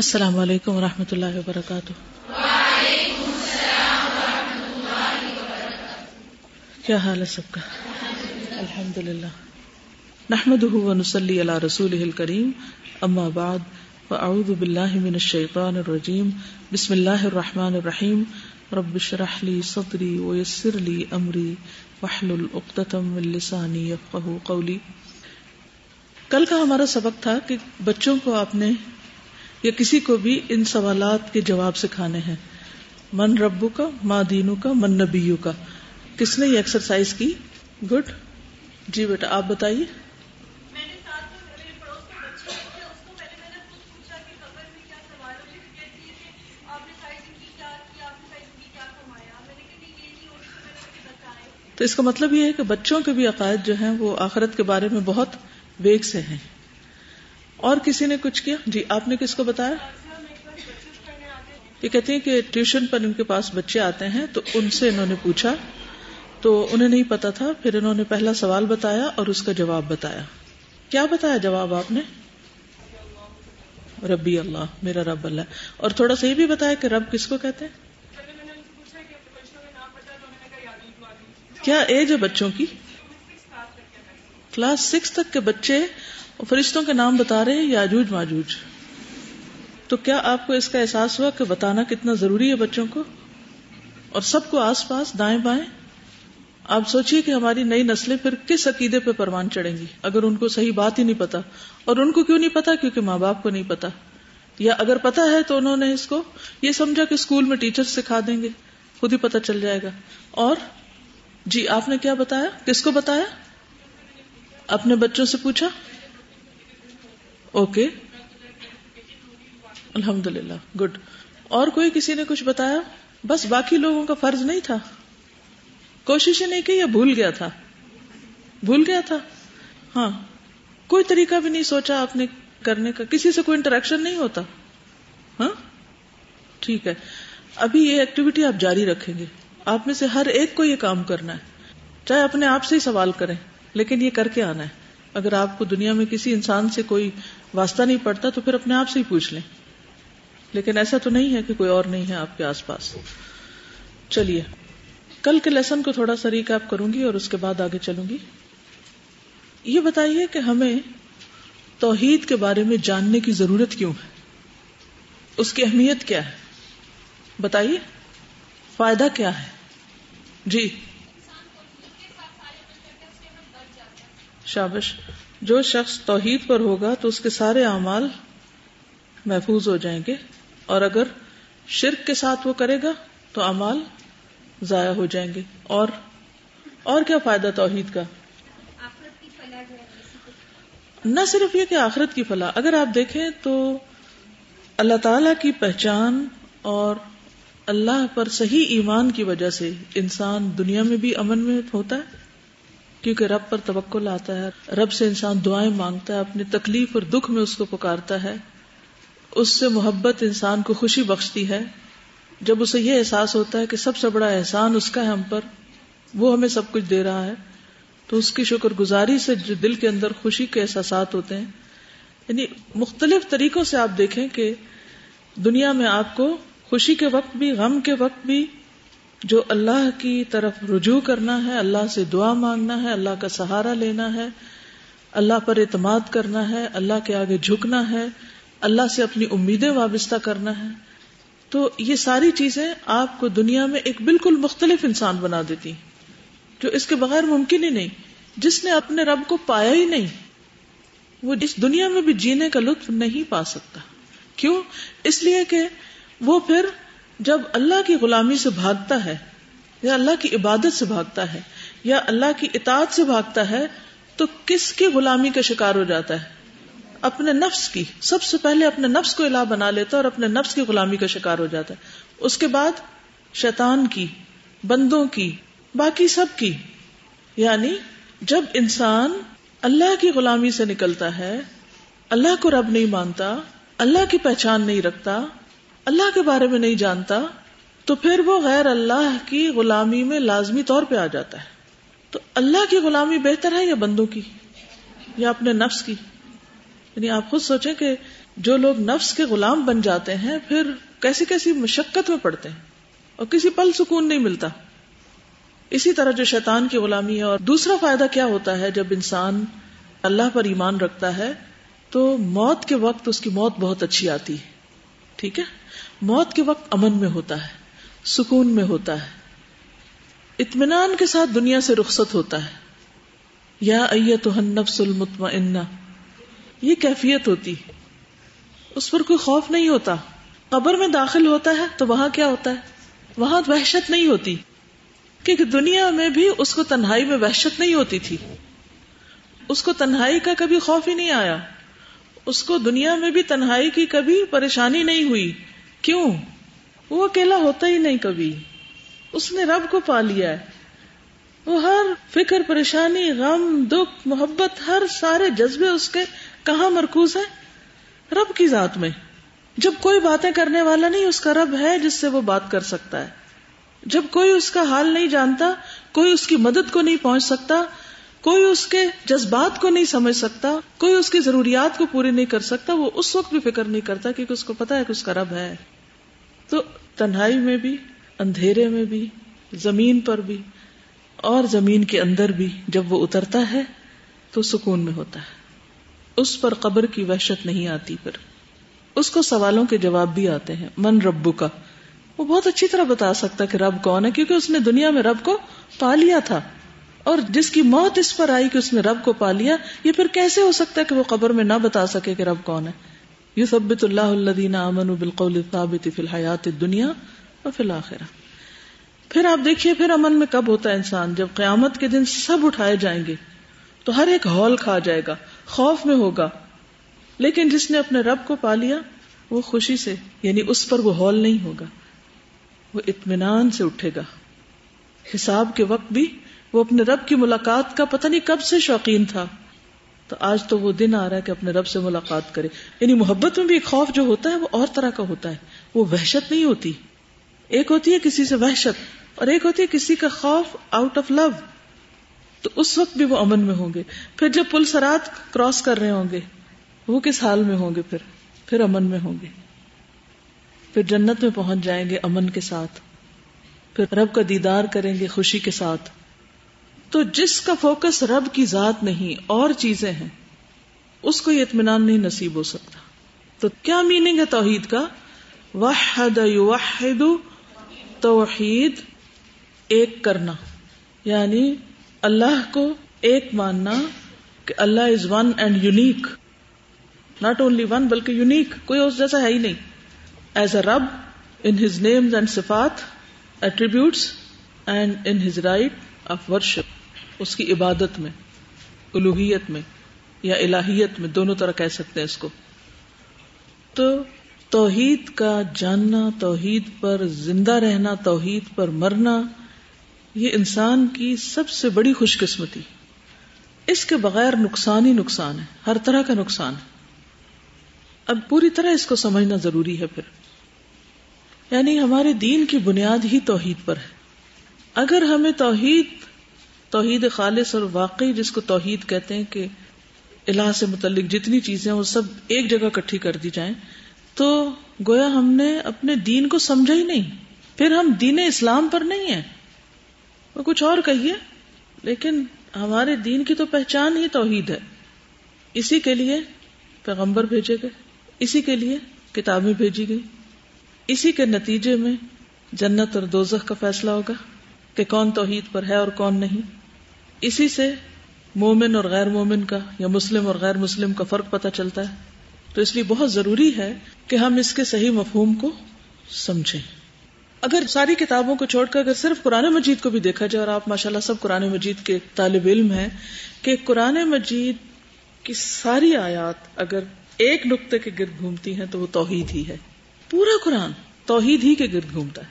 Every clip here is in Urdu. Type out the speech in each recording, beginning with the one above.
السلام علیکم و رحمۃ اللہ وبرکاتہ۔ کیا حال ہے سب کا؟ الحمد للہ نحمد نسلی اللہ رسول الکریم۔ اما بعد، فاعوذ باللہ من الشیطان الرجیم۔ بسم اللہ الرحمن الرحیم۔ رب شرح لی صدری ویسر لی امری۔ وحلل اقتتم من لسانی یفقہ قولی۔ کل کا ہمارا سبق تھا کہ بچوں کو آپ نے یا کسی کو بھی ان سوالات کے جواب سکھانے ہیں۔ من ربو کا ماں دینو کا من نبیو کا کس نے یہ ایکسرسائز کی؟ گڈ جی بیٹا آپ بتائیے۔ تو اس کا مطلب یہ ہے کہ بچوں کے بھی عقائد جو ہیں وہ آخرت کے بارے میں بہت ویگ سے ہیں۔ اور کسی نے کچھ کیا؟ جی آپ نے کس کو بتایا؟ یہ کہتے ہیں کہ ٹیوشن پر ان کے پاس بچے آتے ہیں تو ان سے انہوں نے پوچھا، تو انہیں نہیں پتا تھا، پھر انہوں نے پہلا سوال بتایا اور اس کا جواب بتایا۔ کیا بتایا جواب آپ نے؟ ربی اللہ، میرا رب اللہ۔ اور تھوڑا سا یہ بھی بتایا کہ رب کس کو کہتے ہیں؟ کیا ایج ہے بچوں کی؟ کلاس سکس تک کے بچے فرشتوں کے نام بتا رہے ہیں یاجوج ماجوج۔ تو کیا آپ کو اس کا احساس ہوا کہ بتانا کتنا ضروری ہے بچوں کو؟ اور سب کو آس پاس دائیں بائیں؟ آپ سوچیے کہ ہماری نئی نسلیں پھر کس عقیدے پہ پروان چڑھیں گی؟ اگر ان کو صحیح بات ہی نہیں پتا۔ اور ان کو کیوں نہیں پتا؟ کیونکہ ماں باپ کو نہیں پتا۔ یا اگر پتا ہے تو انہوں نے اس کو یہ سمجھا کہ اسکول میں ٹیچر سکھا دیں گے۔ خود ہی پتا چل جائے گا۔ اور جی آپ نے کیا بتایا؟ کس کو بتایا؟ اپنے بچوں سے پوچھا؟ اوکے الحمد للہ گڈ اور کوئی کسی نے کچھ بتایا؟ بس باقی لوگوں کا فرض نہیں تھا. کوشش نہیں کی یا بھول گیا تھا؟ بھول گیا تھا؟ ہاں. کوئی طریقہ بھی نہیں سوچا آپ نے کرنے کا. کسی سے کوئی انٹریکشن نہیں ہوتا. ہاں؟ ٹھیک ہے. ابھی یہ ایکٹیویٹی آپ جاری رکھیں گے. آپ میں سے ہر ایک کو یہ کام کرنا ہے. چاہے اپنے آپ سے ہی سوال کریں، لیکن یہ کر کے آنا ہے. اگر آپ کو دنیا میں کسی انسان سے کوئی واسطہ نہیں پڑتا تو پھر اپنے آپ سے ہی پوچھ لیں۔ لیکن ایسا تو نہیں ہے کہ کوئی اور نہیں ہے آپ کے آس پاس۔ چلیے، کل کے لیسن کو تھوڑا سا ریکپ کروں گی اور اس کے بعد آگے چلوں گی یہ بتائیے کہ ہمیں توحید کے بارے میں جاننے کی ضرورت کیوں ہے؟ اس کی اہمیت کیا ہے؟ بتائیے، فائدہ کیا ہے؟ جی۔ شابش۔ جو شخص توحید پر ہوگا تو اس کے سارے اعمال محفوظ ہو جائیں گے اور اگر شرک کے ساتھ وہ کرے گا تو اعمال ضائع ہو جائیں گے اور اور کیا فائدہ توحید کا؟ نہ صرف یہ کہ آخرت کی فلاح، اگر آپ دیکھیں تو اللہ تعالی کی پہچان اور اللہ پر صحیح ایمان کی وجہ سے انسان دنیا میں بھی امن میں ہوتا ہے کیونکہ رب پر توکل آتا ہے، رب سے انسان دعائیں مانگتا ہے، اپنی تکلیف اور دکھ میں اس کو پکارتا ہے۔ اس سے محبت انسان کو خوشی بخشتی ہے۔ جب اسے یہ احساس ہوتا ہے کہ سب سے بڑا احسان اس کا ہے ہم پر، وہ ہمیں سب کچھ دے رہا ہے۔ تو اس کی شکر گزاری سے جو دل کے اندر خوشی کے احساسات ہوتے ہیں۔ یعنی مختلف طریقوں سے آپ دیکھیں کہ دنیا میں آپ کو خوشی کے وقت بھی، غم کے وقت بھی جو اللہ کی طرف رجوع کرنا ہے، اللہ سے دعا مانگنا ہے، اللہ کا سہارا لینا ہے، اللہ پر اعتماد کرنا ہے، اللہ کے آگے جھکنا ہے، اللہ سے اپنی امیدیں وابستہ کرنا ہے۔ تو یہ ساری چیزیں آپ کو دنیا میں ایک بالکل مختلف انسان بنا دیتی جو اس کے بغیر ممکن ہی نہیں، جس نے اپنے رب کو پایا ہی نہیں۔ وہ اس دنیا میں بھی جینے کا لطف نہیں پا سکتا۔ کیوں؟ اس لیے کہ وہ پھر جب اللہ کی غلامی سے بھاگتا ہے، یا اللہ کی عبادت سے بھاگتا ہے، یا اللہ کی اطاعت سے بھاگتا ہے، تو کس کی غلامی کا شکار ہو جاتا ہے؟ اپنے نفس کی۔ سب سے پہلے اپنے نفس کو الہ بنا لیتا ہے اور اپنے نفس کی غلامی کا شکار ہو جاتا ہے۔ اس کے بعد شیطان کی، بندوں کی، باقی سب کی۔ یعنی جب انسان اللہ کی غلامی سے نکلتا ہے، اللہ کو رب نہیں مانتا، اللہ کی پہچان نہیں رکھتا اللہ کے بارے میں نہیں جانتا، تو پھر وہ غیر اللہ کی غلامی میں لازمی طور پہ آ جاتا ہے۔ تو اللہ کی غلامی بہتر ہے یا بندوں کی؟ یا اپنے نفس کی؟ یعنی آپ خود سوچیں کہ جو لوگ نفس کے غلام بن جاتے ہیں، پھر کیسی کیسی مشقت میں پڑتے ہیں اور کسی پل سکون نہیں ملتا۔ اسی طرح جو شیطان کی غلامی ہے، اور دوسرا فائدہ کیا ہوتا ہے، جب انسان اللہ پر ایمان رکھتا ہے، تو موت کے وقت اس کی موت بہت اچھی آتی ہے۔ ٹھیک ہے؟ موت کے وقت امن میں ہوتا ہے، سکون میں ہوتا ہے۔ اطمینان کے ساتھ دنیا سے رخصت ہوتا ہے۔ یا النفس المطمئنہ، یہ کیفیت ہوتی اس پر کوئی خوف نہیں ہوتا۔ قبر میں داخل ہوتا ہے تو وہاں کیا ہوتا ہے؟ وہاں وحشت نہیں ہوتی۔ کیونکہ دنیا میں بھی اس کو تنہائی میں وحشت نہیں ہوتی تھی۔ اس کو تنہائی کا کبھی خوف ہی نہیں آیا۔ اس کو دنیا میں بھی تنہائی کی کبھی پریشانی نہیں ہوئی۔ کیوں؟ وہ اکیلا ہوتا ہی نہیں کبھی۔ اس نے رب کو پا لیا ہے۔ وہ ہر فکر، پریشانی، غم، دکھ، محبت، ہر سارے جذبے اس کے کہاں مرکوز ہے رب کی ذات میں۔ جب کوئی باتیں کرنے والا نہیں، اس کا رب ہے جس سے وہ بات کر سکتا ہے۔ جب کوئی اس کا حال نہیں جانتا، کوئی اس کی مدد کو نہیں پہنچ سکتا کوئی اس کے جذبات کو نہیں سمجھ سکتا، کوئی اس کی ضروریات کو پوری نہیں کر سکتا، وہ اس وقت بھی فکر نہیں کرتا کیونکہ اس کو پتا ہے کہ اس کا رب ہے۔ تو تنہائی میں بھی، اندھیرے میں بھی، زمین پر بھی، اور زمین کے اندر بھی جب وہ اترتا ہے، تو سکون میں ہوتا ہے۔ اس پر قبر کی وحشت نہیں آتی پھر۔ اس کو سوالوں کے جواب بھی آتے ہیں۔ من ربو کا وہ بہت اچھی طرح بتا سکتا کہ رب کون ہے، کیونکہ اس نے دنیا میں رب کو پا لیا تھا۔ اور جس کی موت اس پر آئی کہ اس نے رب کو پا لیا، یہ پھر کیسے ہو سکتا ہے کہ وہ قبر میں نہ بتا سکے کہ رب کون ہے؟ یو سبت اللہ الدین امن بالقول ثابت فی الحیات دنیا اور فی الآخرہ پھر آپ دیکھیے، پھر امن میں کب ہوتا ہے انسان؟ جب قیامت کے دن سب اٹھائے جائیں گے تو ہر ایک ہال کھا جائے گا، خوف میں ہوگا۔ لیکن جس نے اپنے رب کو پا لیا، وہ خوشی سے یعنی اس پر وہ ہال نہیں ہوگا، وہ اطمینان سے اٹھے گا۔ حساب کے وقت بھی وہ اپنے رب کی ملاقات کا پتہ نہیں کب سے شوقین تھا۔ تو آج تو وہ دن آ رہا ہے کہ اپنے رب سے ملاقات کرے۔ یعنی محبت میں بھی ایک خوف جو ہوتا ہے وہ اور طرح کا ہوتا ہے۔ وہ وحشت نہیں ہوتی۔ ایک ہوتی ہے کسی سے وحشت اور ایک ہوتی ہے کسی کا خوف آؤٹ آف لو تو اس وقت بھی وہ امن میں ہوں گے۔ پھر جب پل سرات کراس کر رہے ہوں گے، وہ کس حال میں ہوں گے پھر؟ پھر امن میں ہوں گے۔ پھر جنت میں پہنچ جائیں گے امن کے ساتھ۔ پھر رب کا دیدار کریں گے خوشی کے ساتھ۔ تو جس کا فوکس رب کی ذات نہیں، اور چیزیں ہیں، اس کو یہ اطمینان نہیں نصیب ہو سکتا۔ تو کیا میننگ ہے توحید کا؟ وحد یوحد توحید، ایک کرنا۔ یعنی اللہ کو ایک ماننا کہ اللہ is one and unique not only one بلکہ یونیک کوئی اس جیسا ہے ہی نہیں۔ ایز اے رب ان ہز نیم اینڈ صفات attributes and in his right of worship اس کی عبادت میں الوحیت میں یا الہیت میں، دونوں طرح کہہ سکتے ہیں اس کو۔ تو توحید کا جاننا، توحید پر زندہ رہنا، توحید پر مرنا، یہ انسان کی سب سے بڑی خوش قسمتی۔ اس کے بغیر نقصان ہی نقصان ہے، ہر طرح کا نقصان ہے۔ اب پوری طرح اس کو سمجھنا ضروری ہے پھر۔ یعنی ہمارے دین کی بنیاد ہی توحید پر ہے۔ اگر ہمیں توحید توحید خالص اور واقعی جس کو توحید کہتے ہیں کہ الہ سے متعلق جتنی چیزیں وہ سب ایک جگہ کٹھی کر دی جائیں، تو گویا ہم نے اپنے دین کو سمجھا ہی نہیں۔ پھر ہم دین اسلام پر نہیں ہیں۔ وہ کچھ اور کہیے، لیکن ہمارے دین کی تو پہچان ہی توحید ہے۔ اسی کے لیے پیغمبر بھیجے گئے، اسی کے لیے کتابیں بھیجی گئی اسی کے نتیجے میں جنت اور دوزخ کا فیصلہ ہوگا کہ کون توحید پر ہے اور کون نہیں۔ اسی سے مومن اور غیر مومن کا یا مسلم اور غیر مسلم کا فرق پتہ چلتا ہے۔ تو اس لیے بہت ضروری ہے کہ ہم اس کے صحیح مفہوم کو سمجھیں۔ اگر ساری کتابوں کو چھوڑ کر اگر صرف قرآن مجید کو بھی دیکھا جائے اور آپ ماشاء اللہ سب قرآن مجید کے طالب علم ہیں کہ قرآن مجید کی ساری آیات اگر ایک نقطے کے گرد گھومتی ہیں تو وہ توحید ہی ہے۔ پورا قرآن توحید ہی کے گرد گھومتا ہے۔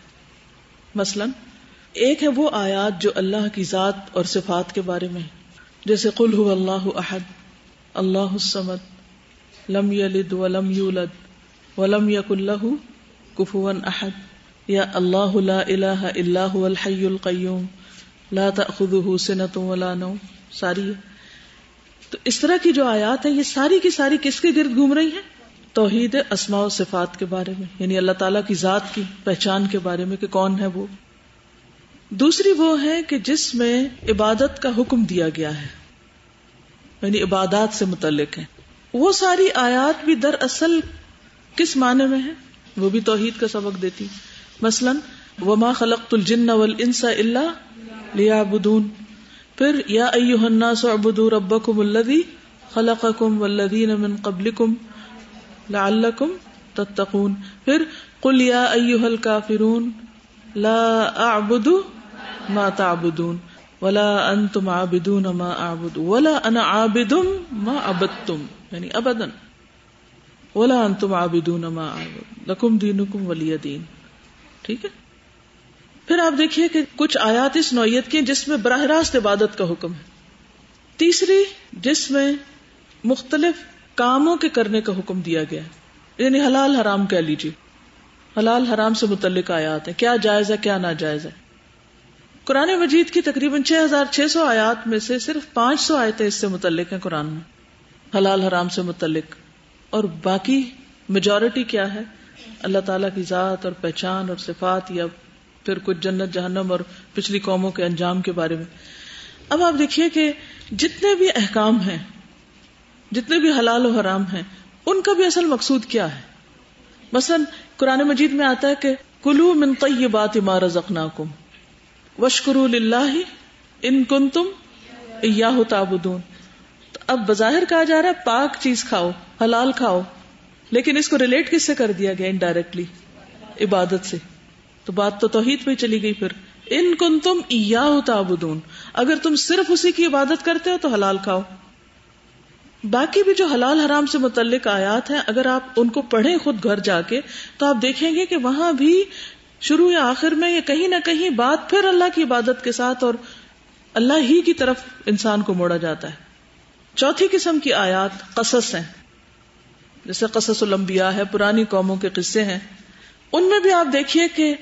مثلا ایک ہے وہ آیات جو اللہ کی ذات اور صفات کے بارے میں جیسے قل ہو اللہ احد، اللہ السمد لم یلد ولم یولد، ولم یک اللہ کفون احد۔ یا اللہ لا الہ الا هو الحی القیوم، لا تأخذه سنة ولا نوم۔ ساری ہے۔ تو اس طرح کی جو آیات ہیں، یہ ساری کی ساری کس کے گرد گھوم رہی ہیں؟ توحید اسماء و صفات کے بارے میں یعنی اللہ تعالیٰ کی ذات کی پہچان کے بارے میں کہ کون ہے وہ۔ دوسری وہ ہے کہ جس میں عبادت کا حکم دیا گیا ہے یعنی عبادات سے متعلق ہے وہ ساری آیات بھی در اصل کس معنی میں ہے وہ بھی توحید کا سبق دیتی۔ مثلا، وما خلقت الجن والانس الا لیعبدون پھر، یا ایوہ الناس اعبدوا ربکم الذی خلقکم والذین من قبلکم لعلکم تتقون۔ پھر، قل یا ایوہ الكافرون لا اعبد ما تعبدون، ولا انتم عابدون ما اعبد ولا انا عابد ما عبدتم یعنی ابدا، ولا انتم عابدون ما اعبد لکم دینکم ولی دین، ٹھیک ہے؟ پھر آپ دیکھیے کہ کچھ آیات اس نوعیت کی جس میں براہ راست عبادت کا حکم ہے۔ تیسری، جس میں مختلف کاموں کے کرنے کا حکم دیا گیا ہے۔ یعنی حلال حرام کہہ لیجیے۔ حلال حرام سے متعلق آیات ہیں۔ کیا جائز ہے، کیا ناجائز ہے؟ قرآن مجید کی تقریباً چھ ہزار چھ سو آیات میں سے صرف پانچ سو آیتیں اس سے متعلق ہیں قرآن میں۔ حلال حرام سے متعلق۔ اور باقی میجورٹی کیا ہے؟ اللہ تعالیٰ کی ذات اور پہچان اور صفات یا پھر کچھ جنت، جہنم اور پچھلی قوموں کے انجام کے بارے میں۔ اب آپ دیکھیے کہ جتنے بھی احکام ہیں، جتنے بھی حلال و حرام ہیں، ان کا بھی اصل مقصود کیا ہے؟ مثلا قرآن مجید میں آتا ہے کہ کلو من طیبات ما رزقناکم۔ وشکرو للہ ان کن تم یا تعبدون اب بظاہر کہا جا رہا ہے، پاک چیز کھاؤ، حلال کھاؤ۔ لیکن اس کو ریلیٹ کس سے کر دیا گیا انڈائریکٹلی عبادت سے۔ تو بات تو توحید پہ چلی گئی پھر۔ ان کن تم یا تعبدون۔ اگر تم صرف اسی کی عبادت کرتے ہو تو حلال کھاؤ۔ باقی بھی جو حلال حرام سے متعلق آیات ہیں، اگر آپ ان کو پڑھیں خود گھر جا کے، تو آپ دیکھیں گے کہ وہاں بھی شروع یا آخر میں یا کہیں نہ کہیں بات پھر اللہ کی عبادت کے ساتھ اور اللہ ہی کی طرف انسان کو موڑا جاتا ہے۔ چوتھی قسم کی آیات قصص ہیں۔ جیسے قصص الانبیاء ہے، پرانی قوموں کے قصے ہیں۔ ان میں بھی آپ دیکھیے کہ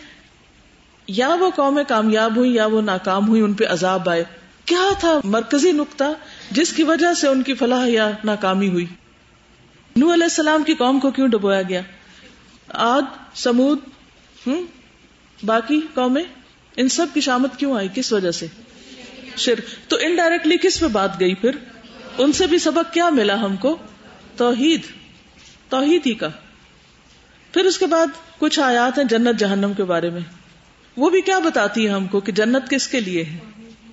یا وہ قومیں کامیاب ہوئی یا وہ ناکام ہوئی ان پہ عذاب آئے۔ کیا تھا مرکزی نقطہ جس کی وجہ سے ان کی فلاح یا ناکامی ہوئی؟ نو علیہ السلام کی قوم کو کیوں ڈبویا گیا؟ آد، سمود ہوں باقی قومیں ان سب کی شامت کیوں آئی؟ کس وجہ سے؟ شر تو انڈائریکٹلی کس پہ بات گئی پھر؟ ان سے بھی سبق کیا ملا ہم کو؟ توحید۔ توحید ہی کا۔ پھر اس کے بعد کچھ آیات ہیں جنت جہنم کے بارے میں۔ وہ بھی کیا بتاتی ہے ہم کو کہ جنت کس کے لیے ہے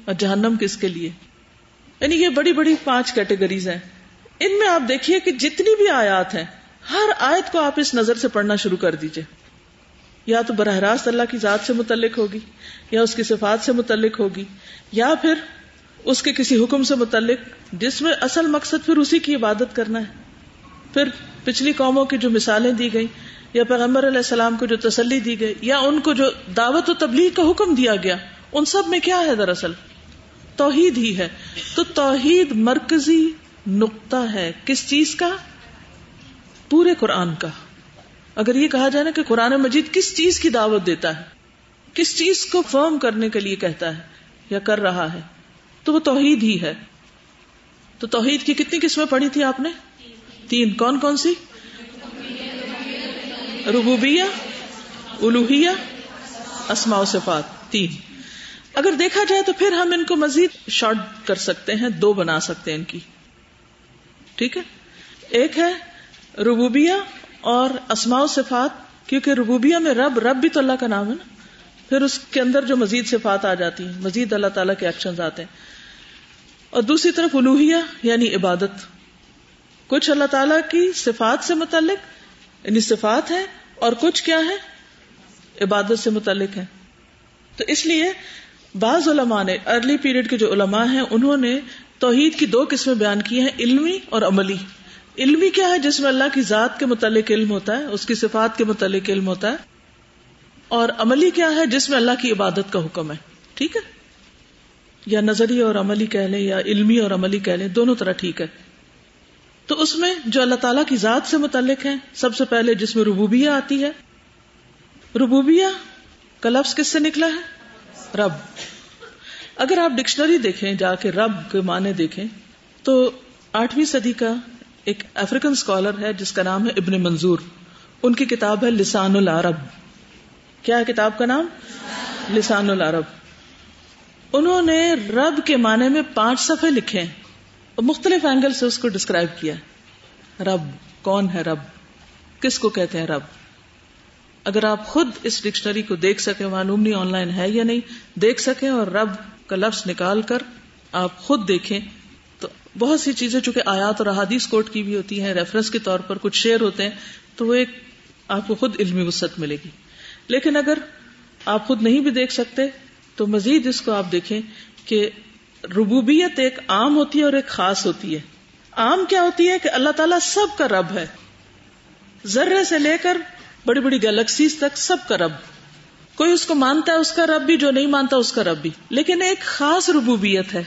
اور جہنم کس کے لیے؟ یعنی یہ بڑی بڑی پانچ کیٹیگریز ہیں۔ ان میں آپ دیکھیے کہ جتنی بھی آیات ہیں، ہر آیت کو آپ اس نظر سے پڑھنا شروع کر دیجیے۔ یا تو براہ راست اللہ کی ذات سے متعلق ہوگی، یا اس کی صفات سے متعلق ہوگی، یا پھر اس کے کسی حکم سے متعلق، جس میں اصل مقصد پھر اسی کی عبادت کرنا ہے۔ پھر پچھلی قوموں کی جو مثالیں دی گئی یا پیغمبر علیہ السلام کو جو تسلی دی گئی یا ان کو جو دعوت و تبلیغ کا حکم دیا گیا، ان سب میں کیا ہے دراصل؟ توحید ہی ہے۔ تو توحید مرکزی نقطہ ہے۔ کس چیز کا؟ پورے قرآن کا۔ اگر یہ کہا جائے نا کہ قرآن مجید کس چیز کی دعوت دیتا ہے؟ کس چیز کو فرم کرنے کے لیے کہتا ہے یا کر رہا ہے؟ تو وہ توحید ہی ہے۔ تو توحید کی کتنی قسمیں پڑھی تھی آپ نے؟ تین۔ کون کون سی؟ ربوبیہ، الوہیہ، اسماء و صفات۔ تین۔ اگر دیکھا جائے تو پھر ہم ان کو مزید شارٹ کر سکتے ہیں، دو بنا سکتے ہیں ان کی۔ ٹھیک ہے؟ ایک ہے ربوبیہ اور اسماء و صفات، کیونکہ ربوبیہ میں رب رب بھی تو اللہ کا نام ہے نا۔ پھر اس کے اندر جو مزید صفات آ جاتی ہیں، مزید اللہ تعالیٰ کے ایکشن آتے ہیں۔ اور دوسری طرف الوحیہ یعنی عبادت۔ کچھ اللہ تعالیٰ کی صفات سے متعلق یعنی صفات ہے اور کچھ کیا ہے عبادت سے متعلق ہے تو اس لیے بعض علماء نے ارلی پیریڈ کے جو علماء ہیں، انہوں نے توحید کی دو قسمیں بیان کی ہیں، علمی اور عملی۔ علمی کیا ہے جس میں اللہ کی ذات کے متعلق علم ہوتا ہے، اس کی صفات کے متعلق علم ہوتا ہے، اور عملی کیا ہے جس میں اللہ کی عبادت کا حکم ہے، ٹھیک ہے؟ یا نظری اور عملی کہہ لیں، یا علمی اور عملی کہہ لیں، دونوں طرح ٹھیک ہے۔ تو اس میں جو اللہ تعالیٰ کی ذات سے متعلق ہے سب سے پہلے جس میں ربوبیہ آتی ہے۔ ربوبیہ کا لفظ کس سے نکلا ہے؟ رب۔ اگر آپ ڈکشنری دیکھیں، جا کے رب کے معنی دیکھیں، تو آٹھویں صدی کا ایک افریقن اسکالر ہے جس کا نام ہے ابن منظور۔ ان کی کتاب ہے لسان العرب۔ کیا ہے کتاب کا نام؟ لسان العرب۔ انہوں نے رب کے معنی میں پانچ صفحے لکھے اور مختلف اینگل سے اس کو ڈسکرائب کیا رب، کون ہے رب؟ کس کو کہتے ہیں رب؟ اگر آپ خود اس ڈکشنری کو دیکھ سکیں، معلوم نہیں آن لائن ہے یا نہیں، دیکھ سکیں اور رب کا لفظ نکال کر آپ خود دیکھیں۔ بہت سی چیزیں، چونکہ آیات اور احادیث کوٹ کی بھی ہوتی ہیں ریفرنس کے طور پر کچھ شیئر ہوتے ہیں، تو وہ ایک آپ کو خود علمی وسط ملے گی۔ لیکن اگر آپ خود نہیں بھی دیکھ سکتے، تو مزید اس کو آپ دیکھیں کہ ربوبیت ایک عام ہوتی ہے اور ایک خاص ہوتی ہے۔ عام کیا ہوتی ہے کہ اللہ تعالیٰ سب کا رب ہے۔ ذرے سے لے کر بڑی بڑی گیلیکسیز تک سب کا رب۔ کوئی اس کو مانتا ہے، اس کا رب بھی، جو نہیں مانتا، اس کا رب بھی۔ لیکن ایک خاص ربوبیت ہے۔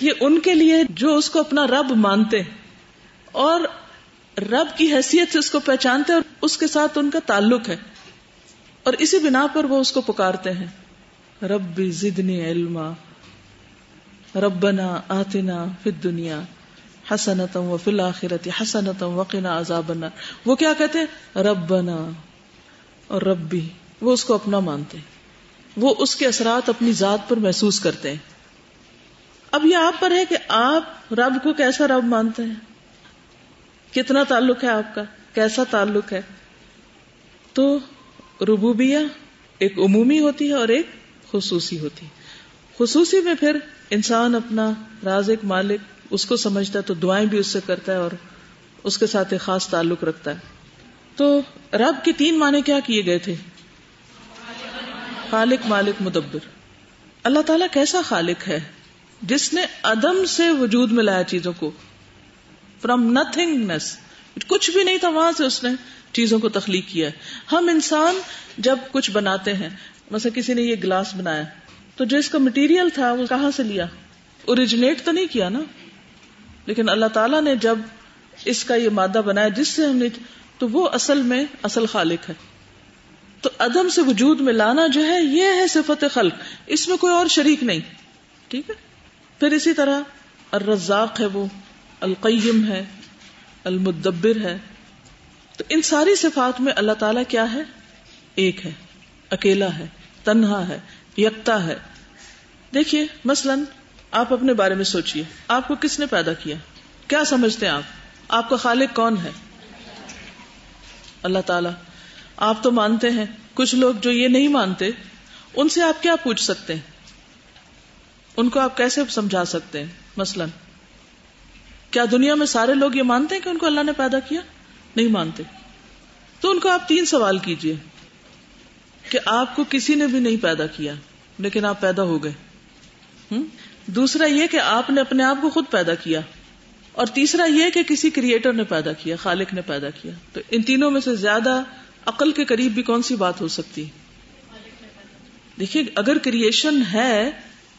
یہ ان کے لیے جو اس کو اپنا رب مانتے اور رب کی حیثیت سے اس کو پہچانتے اور اس کے ساتھ ان کا تعلق ہے اور اسی بنا پر وہ اس کو پکارتے ہیں۔ رب زدنی علما، ربنا آتنا فی الدنیا حسنتم و فی الاخرت حسنتم وقنا عذابنا وہ کیا کہتے ہیں؟ ربنا۔ اور ربی، وہ اس کو اپنا مانتے ہیں۔ وہ اس کے اثرات اپنی ذات پر محسوس کرتے ہیں۔ اب یہ آپ پر ہے کہ آپ رب کو کیسا رب مانتے ہیں؟ کتنا تعلق ہے آپ کا؟ کیسا تعلق ہے؟ تو ربوبیہ ایک عمومی ہوتی ہے اور ایک خصوصی ہوتی ہے۔ خصوصی میں پھر انسان اپنا رازق مالک، اس کو سمجھتا ہے تو دعائیں بھی اس سے کرتا ہے اور اس کے ساتھ ایک خاص تعلق رکھتا ہے۔ تو رب کے تین معنی کیا کیے گئے تھے؟ خالق، مالک، مدبر۔ اللہ تعالیٰ کیسا خالق ہے؟ جس نے عدم سے وجود میں لایا چیزوں کو فرام نتھنگنیس کچھ بھی نہیں تھا وہاں سے اس نے چیزوں کو تخلیق کیا ہے۔ ہم انسان جب کچھ بناتے ہیں، مثلا کسی نے یہ گلاس بنایا، تو جو اس کا مٹیریل تھا وہ کہاں سے لیا؟ اوریجنیٹ تو نہیں کیا نا؟ لیکن اللہ تعالیٰ نے جب اس کا یہ مادہ بنایا جس سے ہم نے، تو وہ اصل میں اصل خالق ہے۔ تو عدم سے وجود میں لانا جو ہے، یہ ہے صفت خلق۔ اس میں کوئی اور شریک نہیں۔ ٹھیک ہے؟ پھر اسی طرح الرزاق ہے وہ، القیم ہے، المدبر ہے۔ تو ان ساری صفات میں اللہ تعالیٰ کیا ہے؟ ایک ہے، اکیلا ہے، تنہا ہے، یکتا ہے۔ دیکھیے، مثلا آپ اپنے بارے میں سوچئے، آپ کو کس نے پیدا کیا؟ کیا سمجھتے ہیں آپ؟ آپ کا خالق کون ہے؟ اللہ تعالی۔ آپ تو مانتے ہیں، کچھ لوگ جو یہ نہیں مانتے، ان سے آپ کیا پوچھ سکتے ہیں؟ ان کو آپ کیسے سمجھا سکتے ہیں؟ مثلا، کیا دنیا میں سارے لوگ یہ مانتے ہیں کہ ان کو اللہ نے پیدا کیا؟ نہیں مانتے۔ تو ان کو آپ تین سوال کیجیے کہ آپ کو کسی نے بھی نہیں پیدا کیا، لیکن آپ پیدا ہو گئے۔ دوسرا یہ کہ آپ نے اپنے آپ کو خود پیدا کیا۔ اور تیسرا یہ کہ کسی کریٹر نے پیدا کیا، خالق نے پیدا کیا۔ تو ان تینوں میں سے زیادہ عقل کے قریب بھی کون سی بات ہو سکتی؟ دیکھیے، اگر کریشن ہے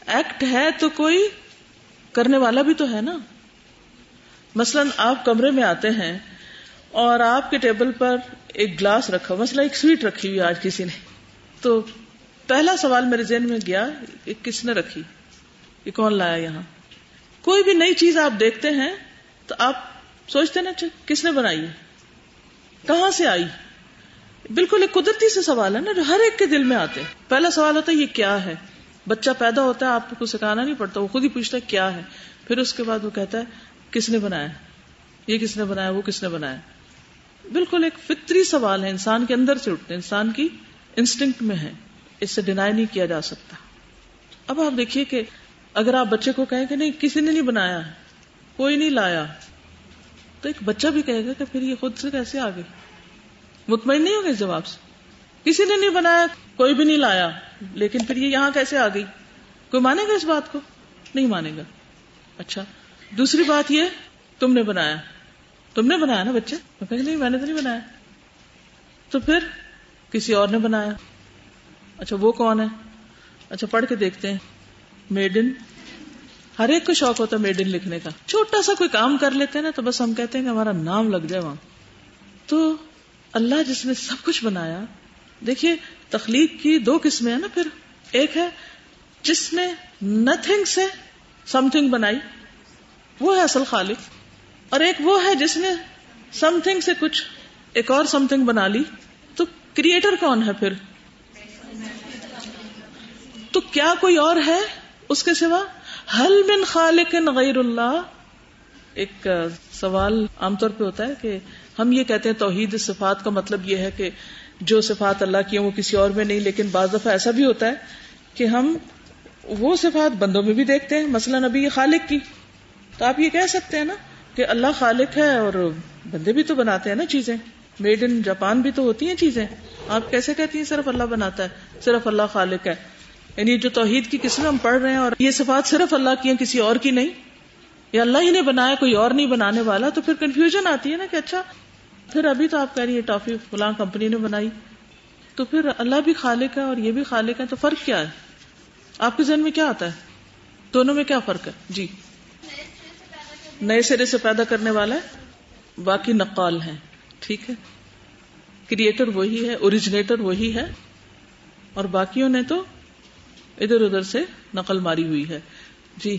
ایکٹ ہے تو کوئی کرنے والا بھی تو ہے نا۔ مثلا آپ کمرے میں آتے ہیں اور آپ کے ٹیبل پر ایک گلاس رکھا مثلا ایک سویٹ رکھی ہوئی آج کسی نے۔ تو پہلا سوال میرے ذہن میں گیا کس نے رکھی؟ یہ کون لایا یہاں؟ کوئی بھی نئی چیز آپ دیکھتے ہیں تو آپ سوچتے نا اچھا، کس نے بنائی؟ کہاں سے آئی؟ بالکل ایک قدرتی سے سوال ہے نا، جو ہر ایک کے دل میں آتے پہلا سوال ہوتا ہے، یہ کیا ہے؟ بچہ پیدا ہوتا ہے، آپ کو سکھانا نہیں پڑتا، وہ خود ہی پوچھتا ہے کیا ہے؟ پھر اس کے بعد وہ کہتا ہے، کس نے بنایا؟ یہ کس نے بنایا؟ وہ کس نے بنایا؟ بالکل ایک فطری سوال ہے، انسان کے اندر سے اٹھتے انسان کی انسٹنکٹ میں ہے، اس سے ڈینائی نہیں کیا جا سکتا۔ اب آپ دیکھیے کہ اگر آپ بچے کو کہیں کہ نہیں، کسی نے نہیں بنایا، کوئی نہیں لایا، تو ایک بچہ بھی کہے گا کہ پھر یہ خود سے کیسے آ گئی مطمئن نہیں ہوگا اس جواب سے۔ کسی نے نہیں بنایا کوئی بھی نہیں لایا، لیکن پھر یہ یہاں کیسے آ گئی؟ کوئی مانے گا اس بات کو؟ نہیں مانے گا۔ اچھا دوسری بات یہ، تم نے بنایا۔ تم نے بنایا نا بچے؟ میں جی، نہیں، میں نے تو نہیں بنایا۔ تو پھر کسی اور نے بنایا۔ اچھا وہ کون ہے؟ اچھا پڑھ کے دیکھتے ہیں۔ میڈن۔ ہر ایک کو شوق ہوتا ہے میڈن لکھنے کا۔ چھوٹا سا کوئی کام کر لیتے ہیں نا تو بس ہم کہتے ہیں کہ ہمارا نام لگ جائے وہاں۔ تو اللہ جس نے سب کچھ بنایا، دیکھیے تخلیق کی دو قسمیں ہیں نا پھر۔ ایک ہے جس نے نتھنگ سے سم تھنگ بنائی، وہ ہے اصل خالق۔ اور ایک وہ ہے جس نے سم تھنگ سے کچھ ایک اور سم تھنگ بنا لی۔ تو کریٹر کون ہے پھر؟ تو کیا کوئی اور ہے اس کے سوا؟ حل من خالق غیر اللہ؟ ایک سوال عام طور پہ ہوتا ہے کہ ہم یہ کہتے ہیں توحید صفات کا مطلب یہ ہے کہ جو صفات اللہ کی ہیں وہ کسی اور میں نہیں، لیکن بعض دفعہ ایسا بھی ہوتا ہے کہ ہم وہ صفات بندوں میں بھی دیکھتے ہیں، مثلا نبی یہ خالق کی۔ تو آپ یہ کہہ سکتے ہیں نا کہ اللہ خالق ہے اور بندے بھی تو بناتے ہیں نا چیزیں۔ میڈ ان جاپان بھی تو ہوتی ہیں چیزیں۔ آپ کیسے کہتی ہیں صرف اللہ بناتا ہے؟ صرف اللہ خالق ہے۔ یعنی جو توحید کی قسم ہم پڑھ رہے ہیں اور یہ صفات صرف اللہ کی ہیں، کسی اور کی نہیں۔ یا اللہ ہی نے بنایا، کوئی اور نہیں بنانے والا، تو پھر کنفیوژن آتی ہے نا کہ اچھا پھر ابھی تو آپ کہہ رہی ہے ٹافی فلاں کمپنی نے بنائی۔ تو پھر اللہ بھی خالق ہے اور یہ بھی خالق ہے، تو فرق کیا ہے؟ آپ کے ذہن میں کیا آتا ہے؟ دونوں میں کیا فرق ہے؟ جی۔ نئے سرے سے پیدا کرنے والا ہے، باقی نقال ہیں، ٹھیک ہے؟ کریٹر وہی ہے، اوریجنیٹر وہی ہے، اور باقیوں نے تو ادھر ادھر سے نقل ماری ہوئی ہے۔ جی۔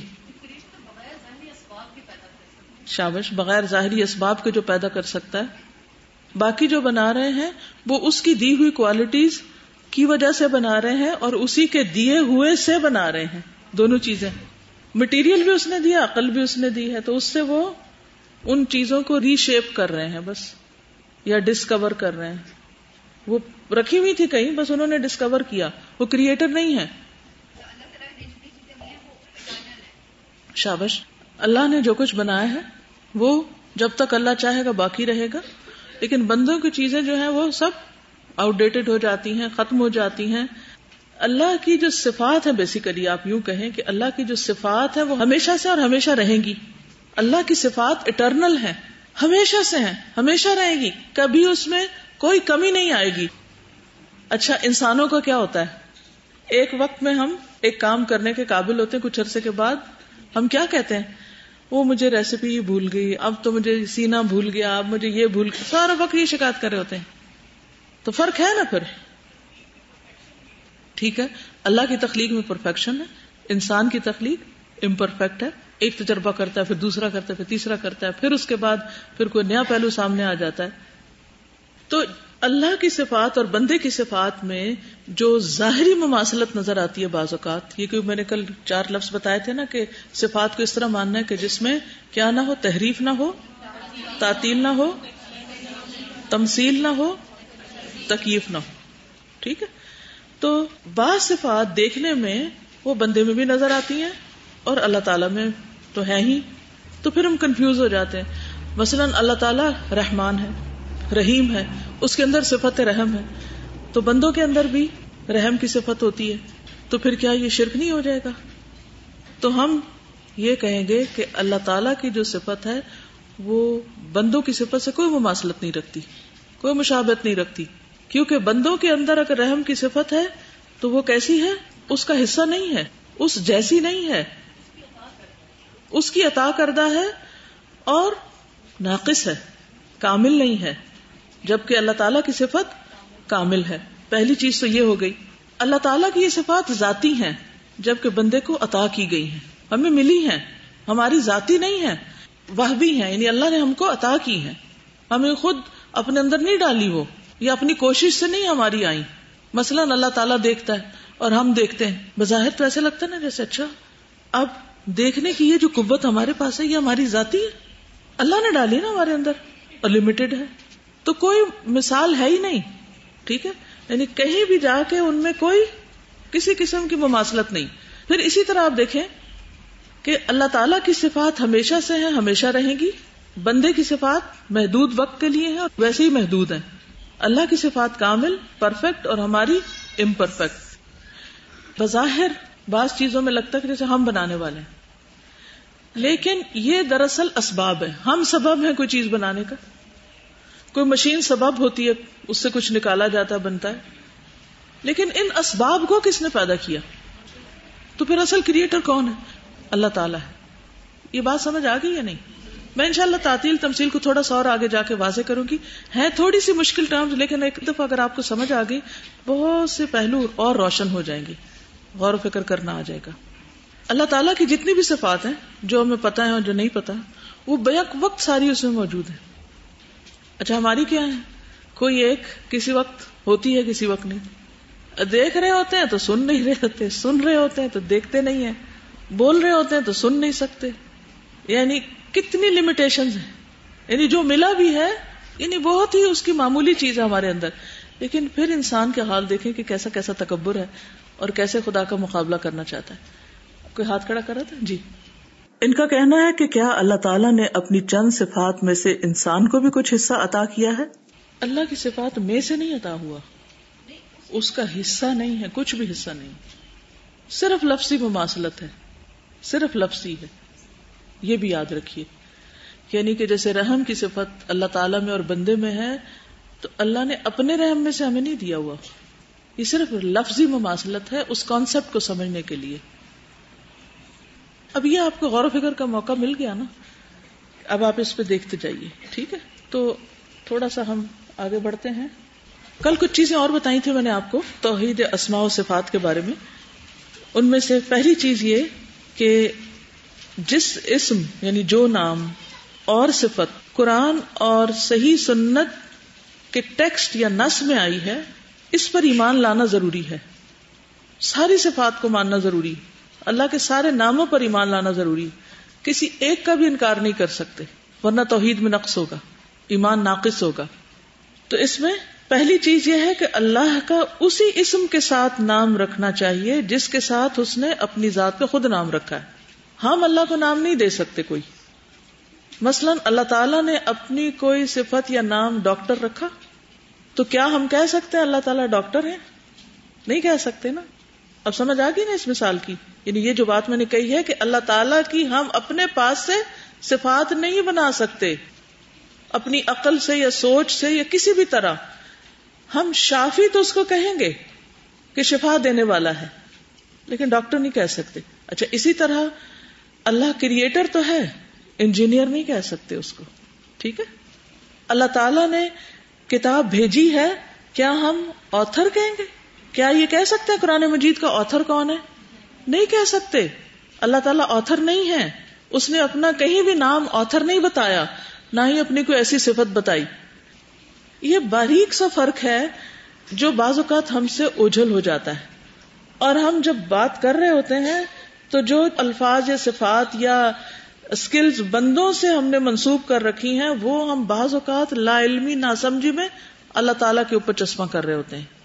شابش، بغیر ظاہری اسباب کے جو پیدا کر سکتا ہے۔ باقی جو بنا رہے ہیں، وہ اس کی دی ہوئی کوالٹیز کی وجہ سے بنا رہے ہیں اور اسی کے دیے ہوئے سے بنا رہے ہیں۔ دونوں چیزیں۔ مٹیریل بھی اس نے دیا، عقل بھی اس نے دی ہے، تو اس سے وہ ان چیزوں کو ری شیپ کر رہے ہیں، بس، یا ڈسکور کر رہے ہیں۔ وہ رکھی ہوئی تھی کہیں، بس انہوں نے ڈسکور کیا۔ وہ کریٹر نہیں ہے۔ شابش، اللہ نے جو کچھ بنایا ہے، وہ جب تک اللہ چاہے گا باقی رہے گا۔ لیکن بندوں کی چیزیں جو ہیں وہ سب آؤٹ ڈیٹڈ ہو جاتی ہیں، ختم ہو جاتی ہیں۔ اللہ کی جو صفات ہے بیسیکلی آپ یوں کہیں کہ اللہ کی جو صفات ہے وہ ہمیشہ سے اور ہمیشہ رہیں گی۔ اللہ کی صفات اٹرنل ہے ہمیشہ سے ہیں، ہمیشہ رہے گی۔ کبھی اس میں کوئی کمی نہیں آئے گی۔ اچھا انسانوں کا کیا ہوتا ہے؟ ایک وقت میں ہم ایک کام کرنے کے قابل ہوتے ہیں، کچھ عرصے کے بعد ہم کیا کہتے ہیں؟ وہ مجھے ریسیپی بھول گئی، اب تو مجھے سینا بھول گیا، اب مجھے یہ بھول گیا، سارا وقت یہ شکایت کر رہے ہوتے ہیں۔ تو فرق ہے نا پھر؟ ٹھیک ہے، اللہ کی تخلیق میں پرفیکشن ہے، انسان کی تخلیق امپرفیکٹ ہے۔ ایک تجربہ کرتا ہے، پھر دوسرا کرتا ہے، پھر تیسرا کرتا ہے، پھر اس کے بعد پھر کوئی نیا پہلو سامنے آ جاتا ہے۔ تو اللہ کی صفات اور بندے کی صفات میں جو ظاہری مماثلت نظر آتی ہے بعض اوقات، یہ میں نے کل چار لفظ بتائے تھے نا کہ صفات کو اس طرح ماننا ہے کہ جس میں کیا نہ ہو، تحریف نہ ہو، تعطیل نہ ہو، تمثیل نہ ہو، تکیف نہ ہو، ٹھیک ہے؟ تو بعض صفات دیکھنے میں وہ بندے میں بھی نظر آتی ہیں اور اللہ تعالی میں تو ہے ہی، تو پھر ہم کنفیوز ہو جاتے ہیں۔ مثلاً اللہ تعالیٰ رحمان ہے، رحیم ہے، اس کے اندر صفت رحم ہے۔ تو بندوں کے اندر بھی رحم کی صفت ہوتی ہے۔ تو پھر کیا یہ شرک نہیں ہو جائے گا؟ تو ہم یہ کہیں گے کہ اللہ تعالی کی جو صفت ہے، وہ بندوں کی صفت سے کوئی مماثلت نہیں رکھتی، کوئی مشابت نہیں رکھتی۔ کیونکہ بندوں کے اندر اگر رحم کی صفت ہے، تو وہ کیسی ہے؟ اس کا حصہ نہیں ہے، اس جیسی نہیں ہے۔ اس کی عطا کردہ ہے اور ناقص ہے، کامل نہیں ہے۔ جبکہ اللہ تعالیٰ کی صفت کامل ہے۔ پہلی چیز تو یہ ہو گئی۔ اللہ تعالیٰ کی یہ صفات ذاتی ہیں، جبکہ بندے کو عطا کی گئی ہیں۔ ہمیں ملی ہیں۔ ہماری ذاتی نہیں ہے وہ بھی ہیں۔ یعنی اللہ نے ہم کو عطا کی ہیں۔ ہمیں خود اپنے اندر نہیں ڈالی وہ یہ اپنی کوشش سے نہیں ہماری آئی مثلاً اللہ تعالیٰ دیکھتا ہے اور ہم دیکھتے ہیں۔ بظاہر تو ایسے لگتا ہے نا جیسے اچھا اب دیکھنے کی یہ جو قوت ہمارے پاس ہے، یہ ہماری ذاتی ہے۔ اللہ نے ڈالی نا ہمارے اندر۔ اور لمیٹڈ ہے۔ تو کوئی مثال ہے ہی نہیں۔ ٹھیک ہے؟ یعنی کہیں بھی جا کے ان میں کوئی کسی قسم کی مماثلت نہیں۔ پھر اسی طرح آپ دیکھیں کہ اللہ تعالیٰ کی صفات ہمیشہ سے ہیں، ہمیشہ رہیں گی۔ بندے کی صفات محدود وقت کے لیے ہیں اور ویسے ہی محدود ہیں۔ اللہ کی صفات کامل پرفیکٹ اور ہماری امپرفیکٹ بظاہر بعض چیزوں میں لگتا ہے کہ جیسے ہم بنانے والے ہیں۔ لیکن یہ دراصل اسباب ہے ہم سبب ہیں کوئی چیز بنانے کا۔ کوئی مشین سبب ہوتی ہے، اس سے کچھ نکالا جاتا ہے بنتا ہے۔ لیکن ان اسباب کو کس نے پیدا کیا؟ تو پھر اصل کریٹر کون ہے؟ اللہ تعالیٰ ہے۔ یہ بات سمجھ آ گئی یا نہیں؟ میں انشاءاللہ تعطیل، تمثیل کو تھوڑا سا اور آگے جا کے واضح کروں گی۔ ہے تھوڑی سی مشکل ٹرمز لیکن ایک دفعہ اگر آپ کو سمجھ آ گئی، بہت سے پہلو اور روشن ہو جائیں گے۔ غور و فکر کرنا آ جائے گا۔ اللہ تعالیٰ کی جتنی بھی صفات ہیں، جو ہمیں پتا ہے اور جو نہیں پتا وہ بیک وقت ساری اس میں موجود ہے اچھا ہماری کیا ہے؟ کوئی ایک کسی وقت ہوتی ہے، کسی وقت نہیں۔ دیکھ رہے ہوتے ہیں تو سن نہیں رہے ہوتے، سن رہے ہوتے ہیں تو دیکھتے نہیں ہیں۔ بول رہے ہوتے ہیں تو سن نہیں سکتے۔ یعنی کتنی لمیٹیشن ہیں۔ یعنی جو ملا بھی ہے یعنی بہت ہی اس کی معمولی چیز ہے ہمارے اندر۔ لیکن پھر انسان کے حال دیکھیں کہ کیسا کیسا تکبر ہے اور کیسے خدا کا مقابلہ کرنا چاہتا ہے۔ کوئی ہاتھ کھڑا کرا تھا؟ جی۔ ان کا کہنا ہے کہ کیا اللہ تعالیٰ نے اپنی چند صفات میں سے انسان کو بھی کچھ حصہ عطا کیا ہے؟ اللہ کی صفات میں سے نہیں عطا ہوا۔ اس کا حصہ نہیں ہے، کچھ بھی حصہ نہیں۔ صرف لفظی مماثلت ہے۔ صرف لفظی ہے۔ یہ بھی یاد رکھیے۔ یعنی کہ جیسے رحم کی صفت اللہ تعالیٰ میں اور بندے میں ہے، تو اللہ نے اپنے رحم میں سے ہمیں نہیں دیا ہوا۔ یہ صرف لفظی مماثلت ہے اس کانسیپٹ کو سمجھنے کے لیے۔ اب یہ آپ کو غور و فکر کا موقع مل گیا نا۔ اب آپ اس پہ دیکھتے جائیے، ٹھیک ہے؟ تو تھوڑا سا ہم آگے بڑھتے ہیں۔ کل کچھ چیزیں اور بتائی تھی میں نے آپ کو توحید اسماء و صفات کے بارے میں۔ ان میں سے پہلی چیز یہ کہ جس اسم یعنی جو نام اور صفت قرآن اور صحیح سنت کے ٹیکسٹ یا نس میں آئی ہے، اس پر ایمان لانا ضروری ہے۔ ساری صفات کو ماننا ضروری۔ اللہ کے سارے ناموں پر ایمان لانا ضروری کسی ایک کا بھی انکار نہیں کر سکتے، ورنہ توحید میں نقص ہوگا، ایمان ناقص ہوگا۔ تو اس میں پہلی چیز یہ ہے کہ اللہ کا اسی اسم کے ساتھ نام رکھنا چاہیے، جس کے ساتھ اس نے اپنی ذات پہ خود نام رکھا ہے۔ ہم اللہ کو نام نہیں دے سکتے کوئی۔ مثلا اللہ تعالیٰ نے اپنی کوئی صفت یا نام ڈاکٹر رکھا، تو کیا ہم کہہ سکتے ہیں اللہ تعالیٰ ڈاکٹر ہے نہیں کہہ سکتے نا۔ اب سمجھ آ گئی نا اس مثال کی؟ یعنی یہ جو بات میں نے کہی ہے کہ اللہ تعالیٰ کی ہم اپنے پاس سے صفات نہیں بنا سکتے، اپنی عقل سے یا سوچ سے یا کسی بھی طرح، ہم شافی تو اس کو کہیں گے کہ شفا دینے والا ہے، لیکن ڈاکٹر نہیں کہہ سکتے۔ اچھا اسی طرح اللہ کریٹر تو ہے، انجینئر نہیں کہہ سکتے اس کو، ٹھیک ہے؟ اللہ تعالی نے کتاب بھیجی ہے، کیا ہم آتھر کہیں گے؟ کیا یہ کہہ سکتے ہیں قرآن مجید کا آتھر کون ہے؟ نہیں کہہ سکتے۔ اللہ تعالیٰ آتھر نہیں ہے۔ اس نے اپنا کہیں بھی نام آتھر نہیں بتایا، نہ ہی اپنی کوئی ایسی صفت بتائی۔ یہ باریک سا فرق ہے جو بعض اوقات ہم سے اوجھل ہو جاتا ہے۔ اور ہم جب بات کر رہے ہوتے ہیں، تو جو الفاظ یا صفات یا اسکلز بندوں سے ہم نے منسوب کر رکھی ہیں، وہ ہم بعض اوقات لا علمی نہ سمجھی میں اللہ تعالی کے اوپر چشمہ کر رہے ہوتے ہیں۔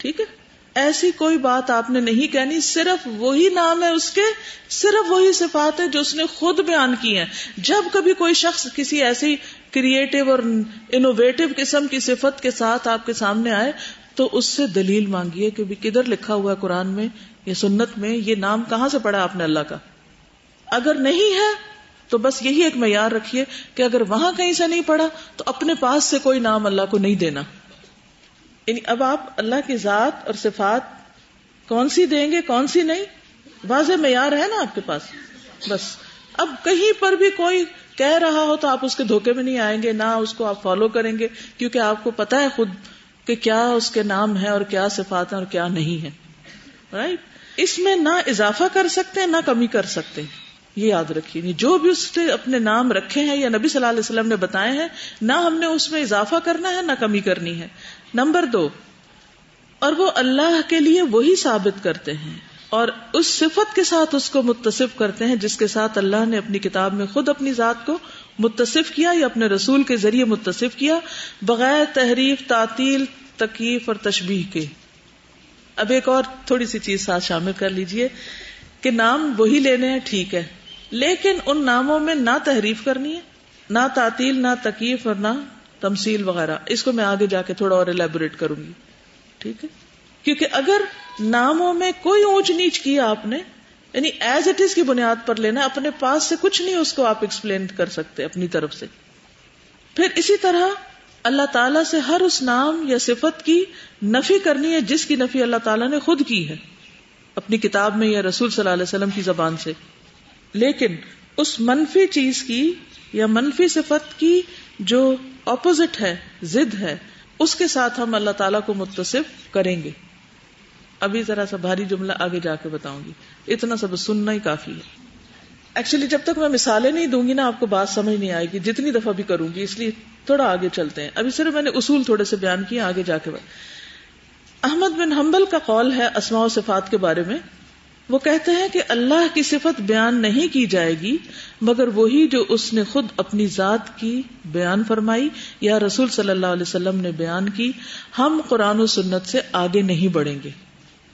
ٹھیک ہے؟ ایسی کوئی بات آپ نے نہیں کہنی، صرف وہی نام ہے اس کے، صرف وہی صفات ہے جو اس نے خود بیان کی ہیں۔ جب کبھی کوئی شخص کسی ایسی کریٹو اور انوویٹو قسم کی صفت کے ساتھ آپ کے سامنے آئے، تو اس سے دلیل مانگیے کہ کدھر لکھا ہوا ہے قرآن میں، یا سنت میں، یہ نام کہاں سے پڑھا آپ نے اللہ کا؟ اگر نہیں ہے، تو بس یہی ایک معیار رکھیے کہ اگر وہاں کہیں سے نہیں پڑھا، تو اپنے پاس سے کوئی نام اللہ کو نہیں دینا۔ یعنی اب آپ اللہ کی ذات اور صفات کون سی دیں گے، کون سی نہیں؟ واضح معیار ہے نا آپ کے پاس؟ بس۔ اب کہیں پر بھی کوئی کہہ رہا ہو تو آپ اس کے دھوکے میں نہیں آئیں گے، نہ اس کو آپ فالو کریں گے، کیونکہ آپ کو پتا ہے خود کہ کیا اس کے نام ہے اور کیا صفات ہیں اور کیا نہیں ہے رائٹ اس میں نہ اضافہ کر سکتے ہیں نہ کمی کر سکتے۔ ہیں یہ یاد رکھیے یعنی جو بھی اس نے اپنے نام رکھے ہیں یا نبی صلی اللہ علیہ وسلم نے بتائے ہیں، نہ ہم نے اس میں اضافہ کرنا ہے، نہ کمی کرنی ہے۔ نمبر دو، اور وہ اللہ کے لیے وہی ثابت کرتے ہیں اور اس صفت کے ساتھ اس کو متصف کرتے ہیں جس کے ساتھ اللہ نے اپنی کتاب میں خود اپنی ذات کو متصف کیا یا اپنے رسول کے ذریعے متصف کیا بغیر تحریف، تعطیل، تکیف اور تشبیح کے۔ اب ایک اور تھوڑی سی چیز ساتھ شامل کر لیجیے کہ نام وہی لینے ہیں، ٹھیک ہے، لیکن ان ناموں میں نہ تحریف کرنی ہے، نہ تعطیل، نہ تکیف اور نہ تمسیل وغیرہ، اس کو میں آگے جا کے تھوڑا اور ایلیبوریٹ کروں گی۔ ٹھیک ہے؟ کیونکہ اگر ناموں میں کوئی اونچ نیچ کیا آپ نے یعنی ایز اٹ از کی بنیاد پر لینا، اپنے پاس سے کچھ نہیں اس کو آپ ایکسپلین کر سکتے اپنی طرف سے۔ پھر اسی طرح اللہ تعالی سے ہر اس نام یا صفت کی نفی کرنی ہے جس کی نفی اللہ تعالیٰ نے خود کی ہے، اپنی کتاب میں یا رسول صلی اللہ علیہ وسلم کی زبان سے۔ لیکن اس منفی چیز کی یا منفی صفت کی جو اپوزٹ ہے زد ہے، اس کے ساتھ ہم اللہ تعالیٰ کو متصف کریں گے۔ ابھی ذرا سا بھاری جملہ آگے جا کے بتاؤں گی۔ اتنا سب سننا ہی کافی ہے۔ ایکچولی جب تک میں مثالیں نہیں دوں گی نا، آپ کو بات سمجھ نہیں آئے گی۔ جتنی دفعہ بھی کروں گی، اس لیے تھوڑا آگے چلتے ہیں۔ ابھی صرف میں نے اصول تھوڑے سے بیان کیے، آگے جا کے احمد بن حنبل کا قول ہے اسماء و صفات کے بارے میں۔ وہ کہتے ہیں کہ اللہ کی صفت بیان نہیں کی جائے گی، مگر وہی جو اس نے خود اپنی ذات کی بیان فرمائی، یا رسول صلی اللہ علیہ وسلم نے بیان کی، ہم قرآن و سنت سے آگے نہیں بڑھیں گے۔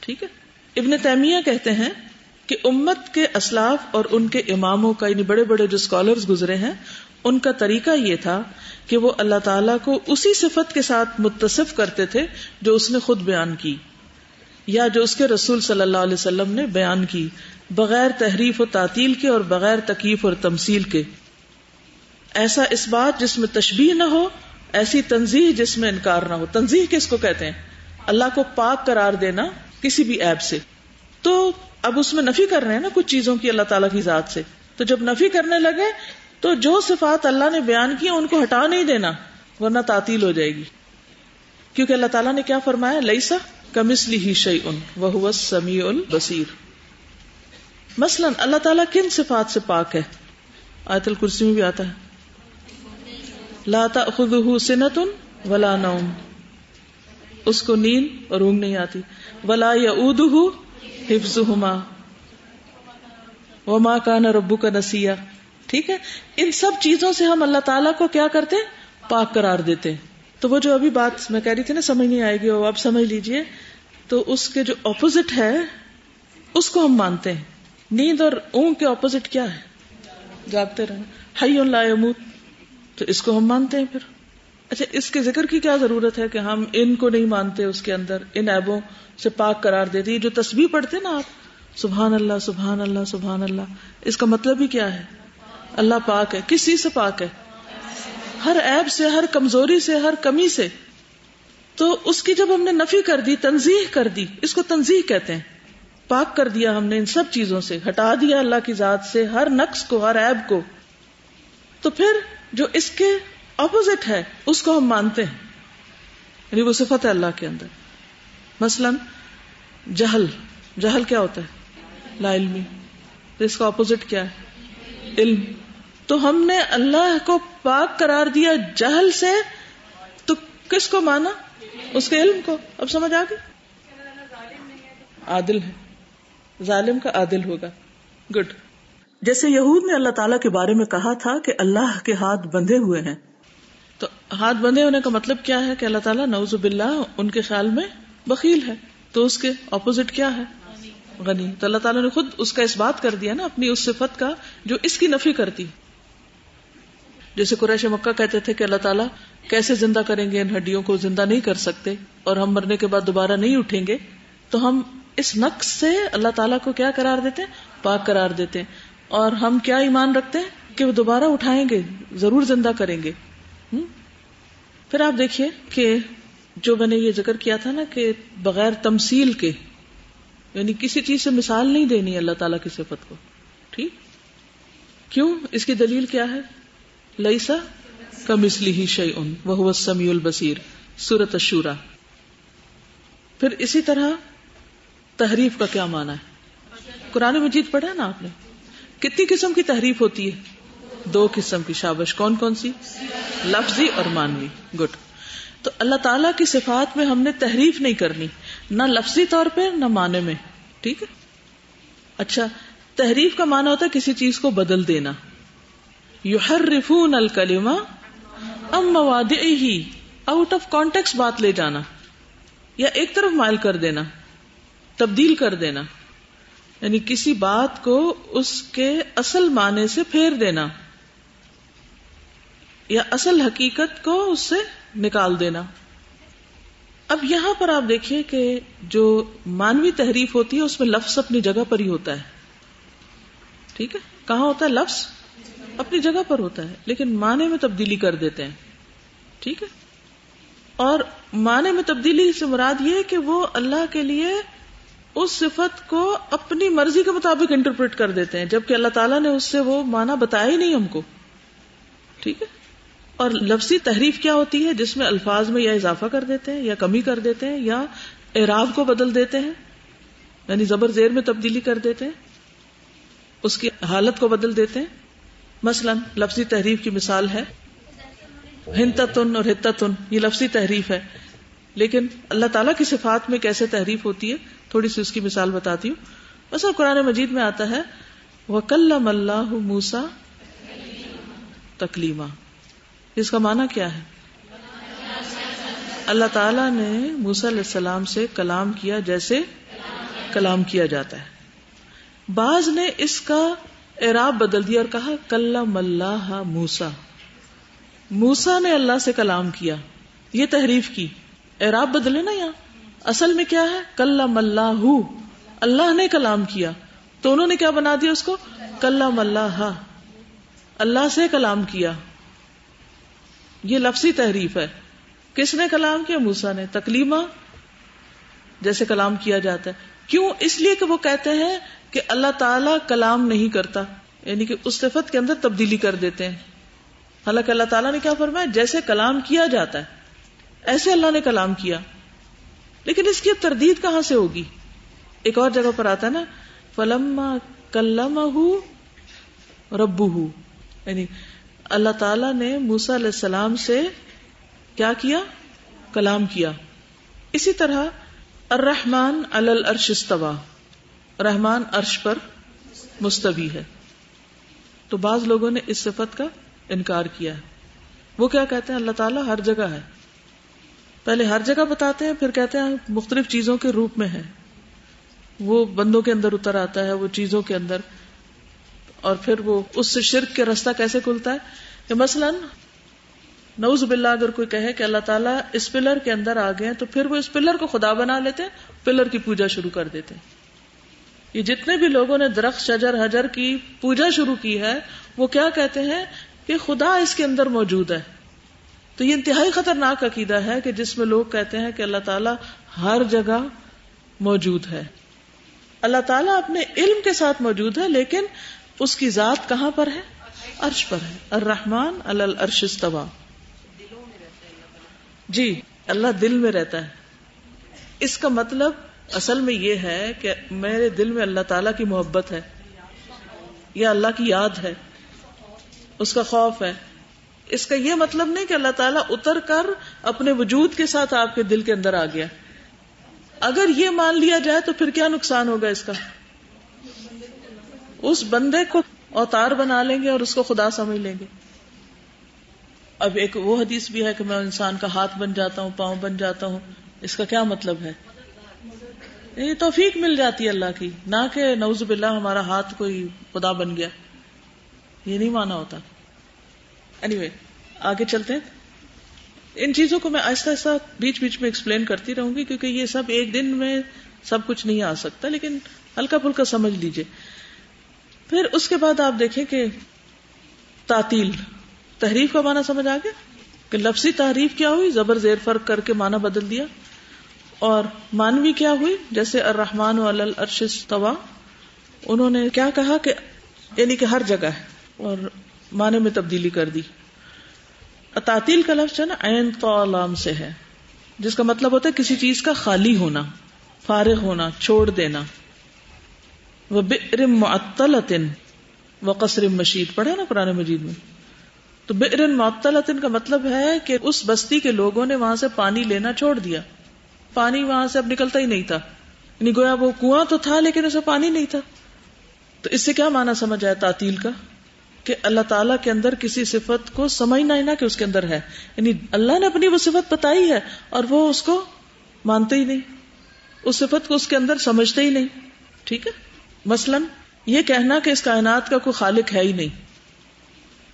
ٹھیک ہے؟ ابن تیمیہ کہتے ہیں کہ امت کے اسلاف اور ان کے اماموں کا یعنی بڑے بڑے جو اسکالرز گزرے ہیں، ان کا طریقہ یہ تھا کہ وہ اللہ تعالیٰ کو اسی صفت کے ساتھ متصف کرتے تھے جو اس نے خود بیان کی۔ یا جو اس کے رسول صلی اللہ علیہ وسلم نے بیان کی، بغیر تحریف و تعطیل کے اور بغیر تکیف اور تمثیل کے۔ ایسا اس بات جس میں تشبیح نہ ہو، ایسی تنظیح جس میں انکار نہ ہو۔ تنظیح کس کو کہتے ہیں؟ اللہ کو پاک قرار دینا کسی بھی ایب سے۔ تو اب اس میں نفی کر رہے ہیں نا کچھ چیزوں کی اللہ تعالیٰ کی ذات سے۔ تو جب نفی کرنے لگے، تو جو صفات اللہ نے بیان کی ان کو ہٹا نہیں دینا، ورنہ تعطیل ہو جائے گی۔ کیونکہ اللہ تعالیٰ نے کیا فرمایا؟ لئی سا کمسلی ہی شعی ان وہ سمی البصیر مثلاً اللہ تعالیٰ کن صفات سے پاک ہے؟ آیت الکرسی میں بھی آتا ہے. لاتا خود سنت ولا نوم. اس کو نیند اور اونگ نہیں آتی. ولا یا اد حفظ وما کان ربو کا نسیا ٹھیک ہے؟ ان سب چیزوں سے ہم اللہ تعالیٰ کو کیا کرتے پاک قرار دیتے تو وہ جو ابھی بات میں کہہ رہی تھی نا، سمجھ نہیں آئے گی، وہ اب سمجھ لیجیے۔ تو اس کے جو اپوزٹ ہے، اس کو ہم مانتے ہیں۔ نیند اور اونگ کے اپوزٹ کیا ہے؟ جاگتے رہے ہائی اللہ یموت۔ تو اس کو ہم مانتے ہیں پھر۔ اچھا اس کے ذکر کی کیا ضرورت ہے کہ ہم ان کو نہیں مانتے اس کے اندر، ان ایبوں سے پاک قرار دیتے جو تصویر پڑھتے نا آپ؟ سبحان اللہ سبحان اللہ سبحان اللہ۔ اس کا مطلب ہی کیا ہے؟ اللہ پاک ہے کس چیز سے پاک ہے؟ ہر ایب سے، ہر کمزوری سے، ہر کمی سے۔ تو اس کی جب ہم نے نفی کر دی تنظیح کر دی، اس کو تنظیح کہتے ہیں۔ پاک کر دیا ہم نے ان سب چیزوں سے، ہٹا دیا اللہ کی ذات سے، ہر نقص کو، ہر ایب کو۔ تو پھر جو اس کے اپوزٹ ہے، اس کو ہم مانتے ہیں۔ یعنی وہ صفت ہے اللہ کے اندر۔ مثلا، جہل۔ جہل کیا ہوتا ہے؟ لا علمی۔ اس کا اپوزٹ کیا ہے؟ علم۔ تو ہم نے اللہ کو پاک قرار دیا جہل سے، تو کس کو مانا؟ اس کے علم کو۔ اب سمجھ آ گئی؟ عادل ہے۔ ظالم کا عادل ہوگا۔ گڈ جیسے یہود نے اللہ تعالیٰ کے بارے میں کہا تھا کہ اللہ کے ہاتھ بندھے ہوئے ہیں۔ تو ہاتھ بندھے ہونے کا مطلب کیا ہے کہ اللہ تعالیٰ نوز باللہ ان کے خیال میں بکیل ہے؟ تو اس کے اپوزٹ کیا ہے؟ غنی۔ تو اللہ تعالیٰ نے خود اس کا اس بات کر دیا نا اپنی اس صفت کا جو اس کی نفی کرتی۔ جیسے قریش مکہ کہتے تھے کہ اللہ تعالیٰ کیسے زندہ کریں گے ان ہڈیوں کو زندہ نہیں کر سکتے اور ہم مرنے کے بعد دوبارہ نہیں اٹھیں گے؟ تو ہم اس نقص سے اللہ تعالیٰ کو کیا قرار دیتے ہیں؟ پاک قرار دیتے ہیں۔ اور ہم کیا ایمان رکھتے ہیں کہ وہ دوبارہ اٹھائیں گے؟ ضرور زندہ کریں گے۔ پھر آپ دیکھیے کہ جو میں نے یہ ذکر کیا تھا نا کہ بغیر تمثیل کے یعنی کسی چیز سے مثال نہیں دینی اللہ تعالی کی صفت کو، ٹھیک؟ کیوں؟ اس کی دلیل کیا ہے؟ لئیسا کم اسلی ہی شعی ان وہ سمی البصیر سورت اشورا پھر اسی طرح تحریف کا کیا مانا ہے؟ قرآن مجید پڑھا نا آپ نے؟ کتنی قسم کی تحریف ہوتی ہے؟ دو قسم کی، شابش کون کون سی؟ لفظی اور مانوی، گڈ. تو اللہ تعالی کی صفات میں ہم نے تحریف نہیں کرنی، نہ لفظی طور پہ، نہ معنی میں. ٹھیک ہے؟ اچھا تحریف کا معنی ہوتا ہے کسی چیز کو بدل دینا. یو ہر رفون الکلیما ام مواد ہی آؤٹ آف کانٹیکس بات لے جانا، یا ایک طرف مائل کر دینا، تبدیل کر دینا یعنی کسی بات کو اس کے اصل معنی سے پھیر دینا، یا اصل حقیقت کو اس سے نکال دینا۔ اب یہاں پر آپ دیکھیے کہ جو مانوی تحریف ہوتی ہے، اس میں لفظ اپنی جگہ پر ہی ہوتا ہے۔ ٹھیک ہے؟ کہاں ہوتا ہے لفظ؟ اپنی جگہ پر ہوتا ہے، لیکن معنی میں تبدیلی کر دیتے ہیں۔ ٹھیک ہے؟ اور معنی میں تبدیلی سے مراد یہ کہ وہ اللہ کے لیے اس صفت کو اپنی مرضی کے مطابق انٹرپریٹ کر دیتے ہیں، جبکہ اللہ تعالیٰ نے اس سے وہ معنی بتایا ہی نہیں ہم کو۔ ٹھیک ہے؟ اور لفظی تحریف کیا ہوتی ہے، جس میں الفاظ میں یا اضافہ کر دیتے ہیں، یا کمی کر دیتے ہیں، یا اعراب کو بدل دیتے ہیں۔ یعنی زبر زیر میں تبدیلی کر دیتے ہیں، اس کی حالت کو بدل دیتے ہیں۔ مثلا لفظی تحریف کی مثال ہے، ہنتتن اور ہتتن، یہ لفظی تحریف ہے۔ لیکن اللہ تعالیٰ کی صفات میں کیسے تحریف ہوتی ہے، تھوڑی سی اس کی مثال بتاتی ہوں۔ بس قرآن مجید میں آتا ہے وہ کلم اللہ موسا تکلیمہ اس کا معنی کیا ہے؟ اللہ تعالی نے موسا علیہ السلام سے کلام کیا جیسے کلام کیا جاتا ہے۔ بعض نے اس کا اعراب بدل دیا اور کہا، کلم اللہ موسا موسا نے اللہ سے کلام کیا، یہ تحریف کی۔ اعراب بدلے نا یہاں۔ اصل میں کیا ہے؟ کلم اللہ اللہ نے کلام کیا۔ تو انہوں نے کیا بنا دیا اس کو؟ کلم اللہ۔ اللہ سے کلام کیا۔ یہ لفظی تحریف ہے۔ کس نے کلام کیا؟ موسا نے۔ تکلیمہ، جیسے کلام کیا جاتا ہے۔ کیوں؟ اس لیے کہ وہ کہتے ہیں کہ اللہ تعالی کلام نہیں کرتا یعنی کہ اس صفت کے اندر تبدیلی کر دیتے ہیں۔ حالانکہ اللہ تعالیٰ نے کیا فرمایا؟ جیسے کلام کیا جاتا ہے، ایسے اللہ نے کلام کیا۔ لیکن اس کی اب تردید کہاں سے ہوگی؟ ایک اور جگہ پر آتا ہے نا، فلما کلم ربو یعنی اللہ تعالی نے موسا علیہ السلام سے کیا کیا؟ کلام کیا۔ اسی طرح الرحمن الرش استوا رحمان عرش پر مستوی ہے۔ تو بعض لوگوں نے اس صفت کا انکار کیا ہے۔ وہ کیا کہتے ہیں؟ اللہ تعالیٰ ہر جگہ ہے۔ پہلے ہر جگہ بتاتے ہیں، پھر کہتے ہیں مختلف چیزوں کے روپ میں ہے۔ وہ بندوں کے اندر اتر آتا ہے، وہ چیزوں کے اندر۔ اور پھر وہ اس سے شرک کے رستہ کیسے کھلتا ہے؟ کہ مثلا نوز باللہ، اگر کوئی کہے کہ اللہ تعالیٰ اس پلر کے اندر آ گئے تو پھر وہ اس پلر کو خدا بنا لیتے ہیں، پلر کی پوجا شروع کر دیتے ہیں۔ یہ جتنے بھی لوگوں نے درخت، شجر، حجر کی پوجا شروع کی ہے، وہ کیا کہتے ہیں؟ کہ خدا اس کے اندر موجود ہے۔ تو یہ انتہائی خطرناک عقیدہ ہے کہ جس میں لوگ کہتے ہیں کہ اللہ تعالیٰ ہر جگہ موجود ہے۔ اللہ تعالیٰ اپنے علم کے ساتھ موجود ہے، لیکن اس کی ذات کہاں پر ہے؟ عرش پر ہے۔ الرحمن الرش استوا جی اللہ دل میں رہتا ہے۔ اس کا مطلب اصل میں یہ ہے کہ میرے دل میں اللہ تعالیٰ کی محبت ہے، یا اللہ کی یاد ہے، اس کا خوف ہے۔ اس کا یہ مطلب نہیں کہ اللہ تعالیٰ اتر کر اپنے وجود کے ساتھ آپ کے دل کے اندر آ گیا۔ اگر یہ مان لیا جائے تو پھر کیا نقصان ہوگا اس کا؟ اس بندے کو اوتار بنا لیں گے اور اس کو خدا سمجھ لیں گے۔ اب ایک وہ حدیث بھی ہے کہ میں انسان کا ہاتھ بن جاتا ہوں، پاؤں بن جاتا ہوں، اس کا کیا مطلب ہے؟ یہ توفیق مل جاتی ہے اللہ کی نہ کہ نوز باللہ ہمارا ہاتھ کوئی خدا بن گیا۔ یہ نہیں مانا ہوتا۔ اینی anyway, آگے چلتے ہیں۔ ان چیزوں کو میں آہستہ آہستہ بیچ بیچ میں ایکسپلین کرتی رہوں گی کیونکہ یہ سب ایک دن میں سب کچھ نہیں آ سکتا لیکن ہلکا پھلکا سمجھ لیجیے۔ پھر اس کے بعد آپ دیکھیں کہ تعطیل تحریف کا معنی سمجھ آ گیا؟ کہ لفظی تحریف کیا ہوئی؟ زبر زیر فرق کر کے معنی بدل دیا۔ اور مانوی کیا ہوئی؟ جیسے الرحمن الرش انہوں نے کیا کہا کہ یعنی کہ ہر جگہ ہے اور معنی میں تبدیلی کر دی۔ تعطیل کا لفظ ہے نا، عین تو سے ہے، جس کا مطلب ہوتا ہے کسی چیز کا خالی ہونا، فارغ ہونا، چھوڑ دینا۔ وہ بے معطل و قصر مشید پڑھے نا قرآن مجید میں؟ تو بے معطل کا مطلب ہے کہ اس بستی کے لوگوں نے وہاں سے پانی لینا چھوڑ دیا۔ پانی وہاں سے اب نکلتا ہی نہیں تھا۔ یعنی گویا وہ کنواں تو تھا لیکن اسے پانی نہیں تھا۔ تو اس سے کیا مانا سمجھ آیا تعطیل کا؟ کہ اللہ تعالیٰ کے اندر کسی صفت کو سمجھنا ہی نہ کہ اس کے اندر ہے۔ یعنی اللہ نے اپنی وہ صفت بتائی ہے اور وہ اس کو مانتے ہی نہیں۔ اس صفت کو اس کے اندر سمجھتے ہی نہیں۔ ٹھیک ہے؟ مثلا یہ کہنا کہ اس کائنات کا کوئی خالق ہے ہی نہیں۔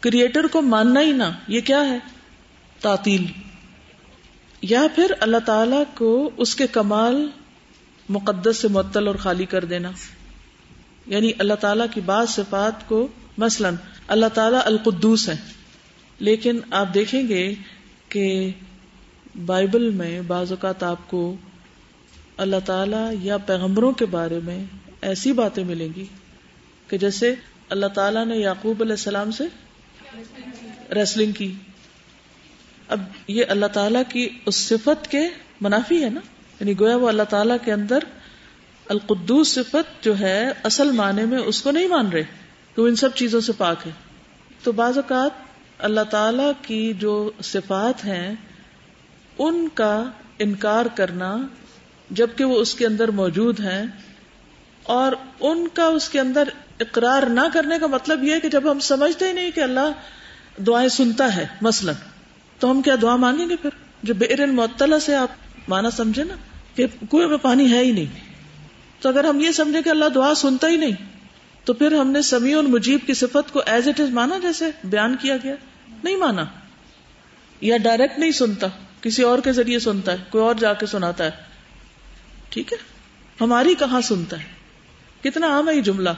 کریٹر کو ماننا ہی نہ، یہ کیا ہے؟ تعطیل۔ یا پھر اللہ تعالی کو اس کے کمال مقدس سے معطل اور خالی کر دینا۔ یعنی اللہ تعالیٰ کی بعض صفات کو مثلا اللہ تعالیٰ القدوس ہے لیکن آپ دیکھیں گے کہ بائبل میں بعض اوقات آپ کو اللہ تعالیٰ یا پیغمبروں کے بارے میں ایسی باتیں ملیں گی کہ جیسے اللہ تعالیٰ نے یعقوب علیہ السلام سے ریسلنگ کی۔ اب یہ اللہ تعالیٰ کی اس صفت کے منافی ہے نا؟ یعنی گویا وہ اللہ تعالیٰ کے اندر القدوس صفت جو ہے، اصل معنی میں اس کو نہیں مان رہے کہ وہ ان سب چیزوں سے پاک ہے؟ تو بعض اوقات اللہ تعالی کی جو صفات ہیں، ان کا انکار کرنا جبکہ وہ اس کے اندر موجود ہیں، اور ان کا اس کے اندر اقرار نہ کرنے کا مطلب یہ ہے کہ جب ہم سمجھتے ہی نہیں کہ اللہ دعائیں سنتا ہے، مثلا۔ تو ہم کیا دعا مانگیں گے پھر؟ جو بیر معطلا سے آپ مانا سمجھے نا کہ کنویں میں پانی ہے ہی نہیں۔ تو اگر ہم یہ سمجھے کہ اللہ دعا سنتا ہی نہیں، تو پھر ہم نے سمیع اور مجیب کی صفت کو ایز اٹ از مانا جیسے بیان کیا گیا؟ نہیں مانا۔ یا ڈائریکٹ نہیں سنتا، کسی اور کے ذریعے سنتا ہے، کوئی اور جا کے سناتا ہے۔ ٹھیک ہے؟ ہماری کہاں سنتا ہے؟ کتنا عام ہے یہ جملہ۔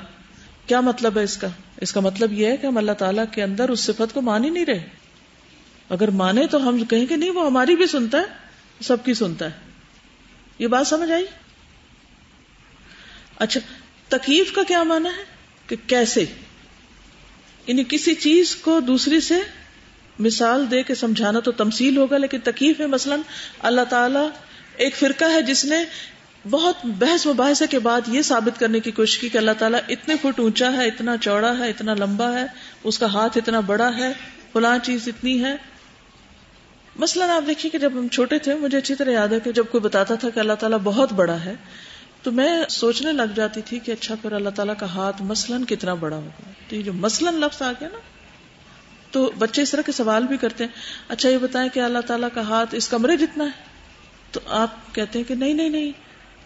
کیا مطلب ہے اس کا؟ اس کا مطلب یہ ہے کہ ہم اللہ تعالیٰ کے اندر اس صفت کو مان ہی نہیں رہے۔ اگر مانے تو ہم کہیں کہ نہیں، وہ ہماری بھی سنتا ہے، سب کی سنتا ہے۔ یہ بات سمجھ آئی؟ اچھا تکلیف کا کیا مانا ہے؟ کہ کیسے؟ یعنی کسی چیز کو دوسری سے مثال دے کے سمجھانا تو تمثیل ہوگا، لیکن تکلیف ہے مثلاً اللہ تعالی ایک فرقہ ہے جس نے بہت بحث مباحثے کے بعد یہ ثابت کرنے کی کوشش کی کہ اللہ تعالیٰ اتنے فٹ اونچا ہے، اتنا چوڑا ہے، اتنا لمبا ہے، اس کا ہاتھ اتنا بڑا ہے، فلاں چیز اتنی ہے۔ مثلاً آپ دیکھیے کہ جب ہم چھوٹے تھے، مجھے اچھی طرح یاد ہے کہ جب کوئی بتاتا تھا کہ اللہ تعالیٰ بہت بڑا ہے، تو میں سوچنے لگ جاتی تھی کہ اچھا پھر اللہ تعالیٰ کا ہاتھ مثلاً کتنا بڑا ہوگا؟ تو یہ جو مثلاً لفظ آ گیا نا، تو بچے اس طرح کے سوال بھی کرتے ہیں اچھا یہ بتائیں کہ اللہ تعالیٰ کا ہاتھ اس کمرے جتنا ہے؟ تو آپ کہتے ہیں کہ نہیں نہیں نہیں،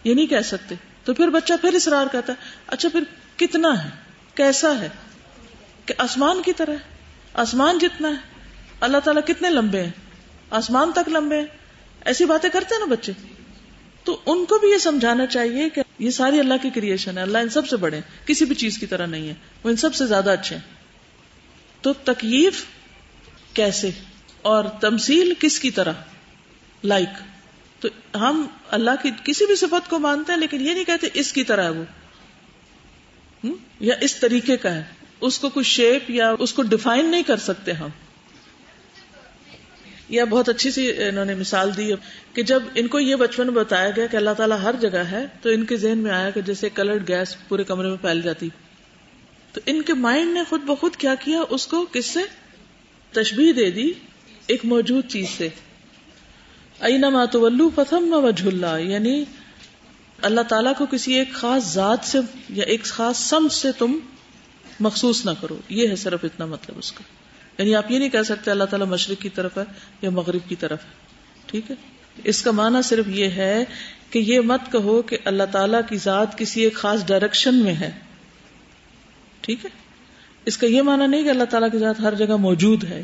یہ نہیں کہہ سکتے۔ تو پھر بچہ پھر اسرار کرتا ہے اچھا پھر کتنا ہے؟ کیسا ہے؟ کہ آسمان کی طرح ہے، آسمان جتنا ہے، اللہ تعالیٰ کتنے لمبے ہیں؟ آسمان تک لمبے ہیں ایسی باتیں کرتے ہیں نا بچے؟ تو ان کو بھی یہ سمجھانا چاہیے کہ یہ ساری اللہ کی کریشن ہے، اللہ ان سب سے بڑے ہیں، کسی بھی چیز کی طرح نہیں ہے وہ ان سب سے زیادہ اچھے ہیں۔ تو تکیف کیسے؟ اور تمثیل کس کی طرح؟ Like like. تو ہم اللہ کی کسی بھی صفت کو مانتے ہیں، لیکن یہ نہیں کہتے اس کی طرح ہے وہ۔ یا اس طریقے کا ہے۔ اس کو کوئی شیپ یا اس کو ڈیفائن نہیں کر سکتے ہم۔ یا بہت اچھی سی انہوں نے مثال دی کہ جب ان کو یہ بچپن میں بتایا گیا کہ اللہ تعالیٰ ہر جگہ ہے، تو ان کے ذہن میں آیا کہ جیسے کلرڈ گیس پورے کمرے میں پھیل جاتی۔ تو ان کے مائنڈ نے خود بخود کیا کیا؟ اس کو کس سے؟ تشبیح دے دی ایک موجود چیز سے۔ اینا ماتولو پتھم وجہ اللہ یعنی اللہ تعالیٰ کو کسی ایک خاص ذات سے یا ایک خاص سم سے تم مخصوص نہ کرو۔ یہ ہے صرف اتنا مطلب اس کا۔ یعنی آپ یہ نہیں کہہ سکتے اللہ تعالیٰ مشرق کی طرف ہے یا مغرب کی طرف ہے۔ ٹھیک ہے؟ اس کا معنی صرف یہ ہے کہ یہ مت کہو کہ اللہ تعالیٰ کی ذات کسی ایک خاص ڈائریکشن میں ہے۔ ٹھیک ہے؟ اس کا یہ معنی نہیں کہ اللہ تعالیٰ کی ذات ہر جگہ موجود ہے۔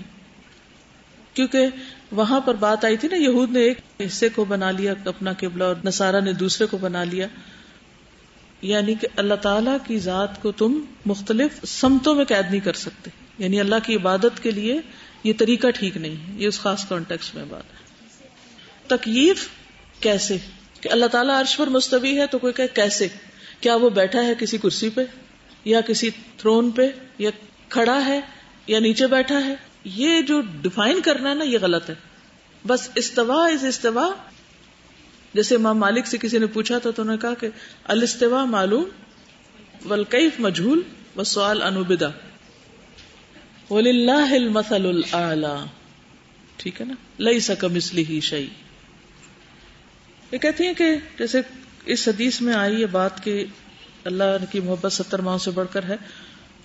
کیونکہ وہاں پر بات آئی تھی نا، یہود نے ایک حصے کو بنا لیا، اپنا قبلہ، اور نصارہ نے دوسرے کو بنا لیا۔ یعنی کہ اللہ تعالیٰ کی ذات کو تم مختلف سمتوں میں قید نہیں کر سکتے۔ یعنی اللہ کی عبادت کے لیے یہ طریقہ ٹھیک نہیں ہے۔ یہ اس خاص کانٹیکس میں بات ہے۔ تکیف کیسے؟ کہ اللہ تعالیٰ عرش پر مستوی ہے تو کوئی کہ کیسے؟ کیا وہ بیٹھا ہے کسی کرسی پہ؟ یا کسی تھرون پہ؟ یا کھڑا ہے؟ یا نیچے بیٹھا ہے؟ یہ جو ڈیفائن کرنا ہے نا، یہ غلط ہے۔ بس استوا از استوا۔ جیسے امام مالک سے کسی نے پوچھا تھا تو انہوں نے کہا کہ الستوا معلوم ولکیف مجھول و سوال انوبدا۔ وللہ المثل الاعلی۔ ٹھیک ہے نا؟ لئی سکم اس ہی شعی یہ کہتی ہیں کہ جیسے اس حدیث میں آئی یہ بات کہ اللہ کی محبت ستر ماہ سے بڑھ کر ہے،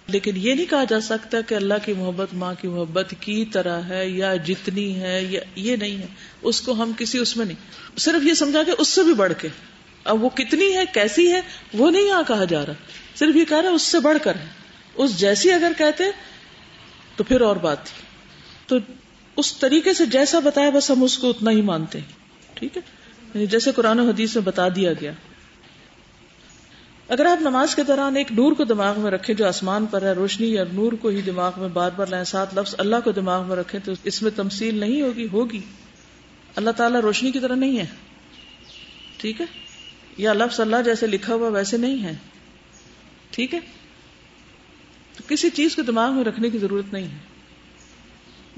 لیکن یہ نہیں کہا جا سکتا کہ اللہ کی محبت ماں کی محبت کی طرح ہے یا جتنی ہے یا یہ نہیں ہے۔ اس کو ہم کسی اس میں نہیں۔ صرف یہ سمجھا کہ اس سے بھی بڑھ کے۔ اب وہ کتنی ہے، کیسی ہے، وہ نہیں یہاں کہا جا رہا۔ صرف یہ کہہ رہا ہے، اس سے بڑھ کر ہے۔ اس جیسی اگر کہتے تو پھر اور بات تھی۔ تو اس طریقے سے جیسا بتایا، بس ہم اس کو اتنا ہی مانتے ہیں۔ ٹھیک ہے؟ یعنی جیسے قرآن و حدیث میں بتا دیا گیا۔ اگر آپ نماز کے دوران ایک نور کو دماغ میں رکھیں جو آسمان پر ہے، روشنی یا نور کو ہی دماغ میں بار بار لائیں سات لفظ اللہ کو دماغ میں رکھیں، تو اس میں تمثیل نہیں ہوگی ہوگی۔ اللہ تعالیٰ روشنی کی طرح نہیں ہے۔ ٹھیک ہے؟ یا لفظ اللہ جیسے لکھا ہوا ویسے نہیں ہے۔ ٹھیک ہے؟ تو کسی چیز کو دماغ میں رکھنے کی ضرورت نہیں ہے۔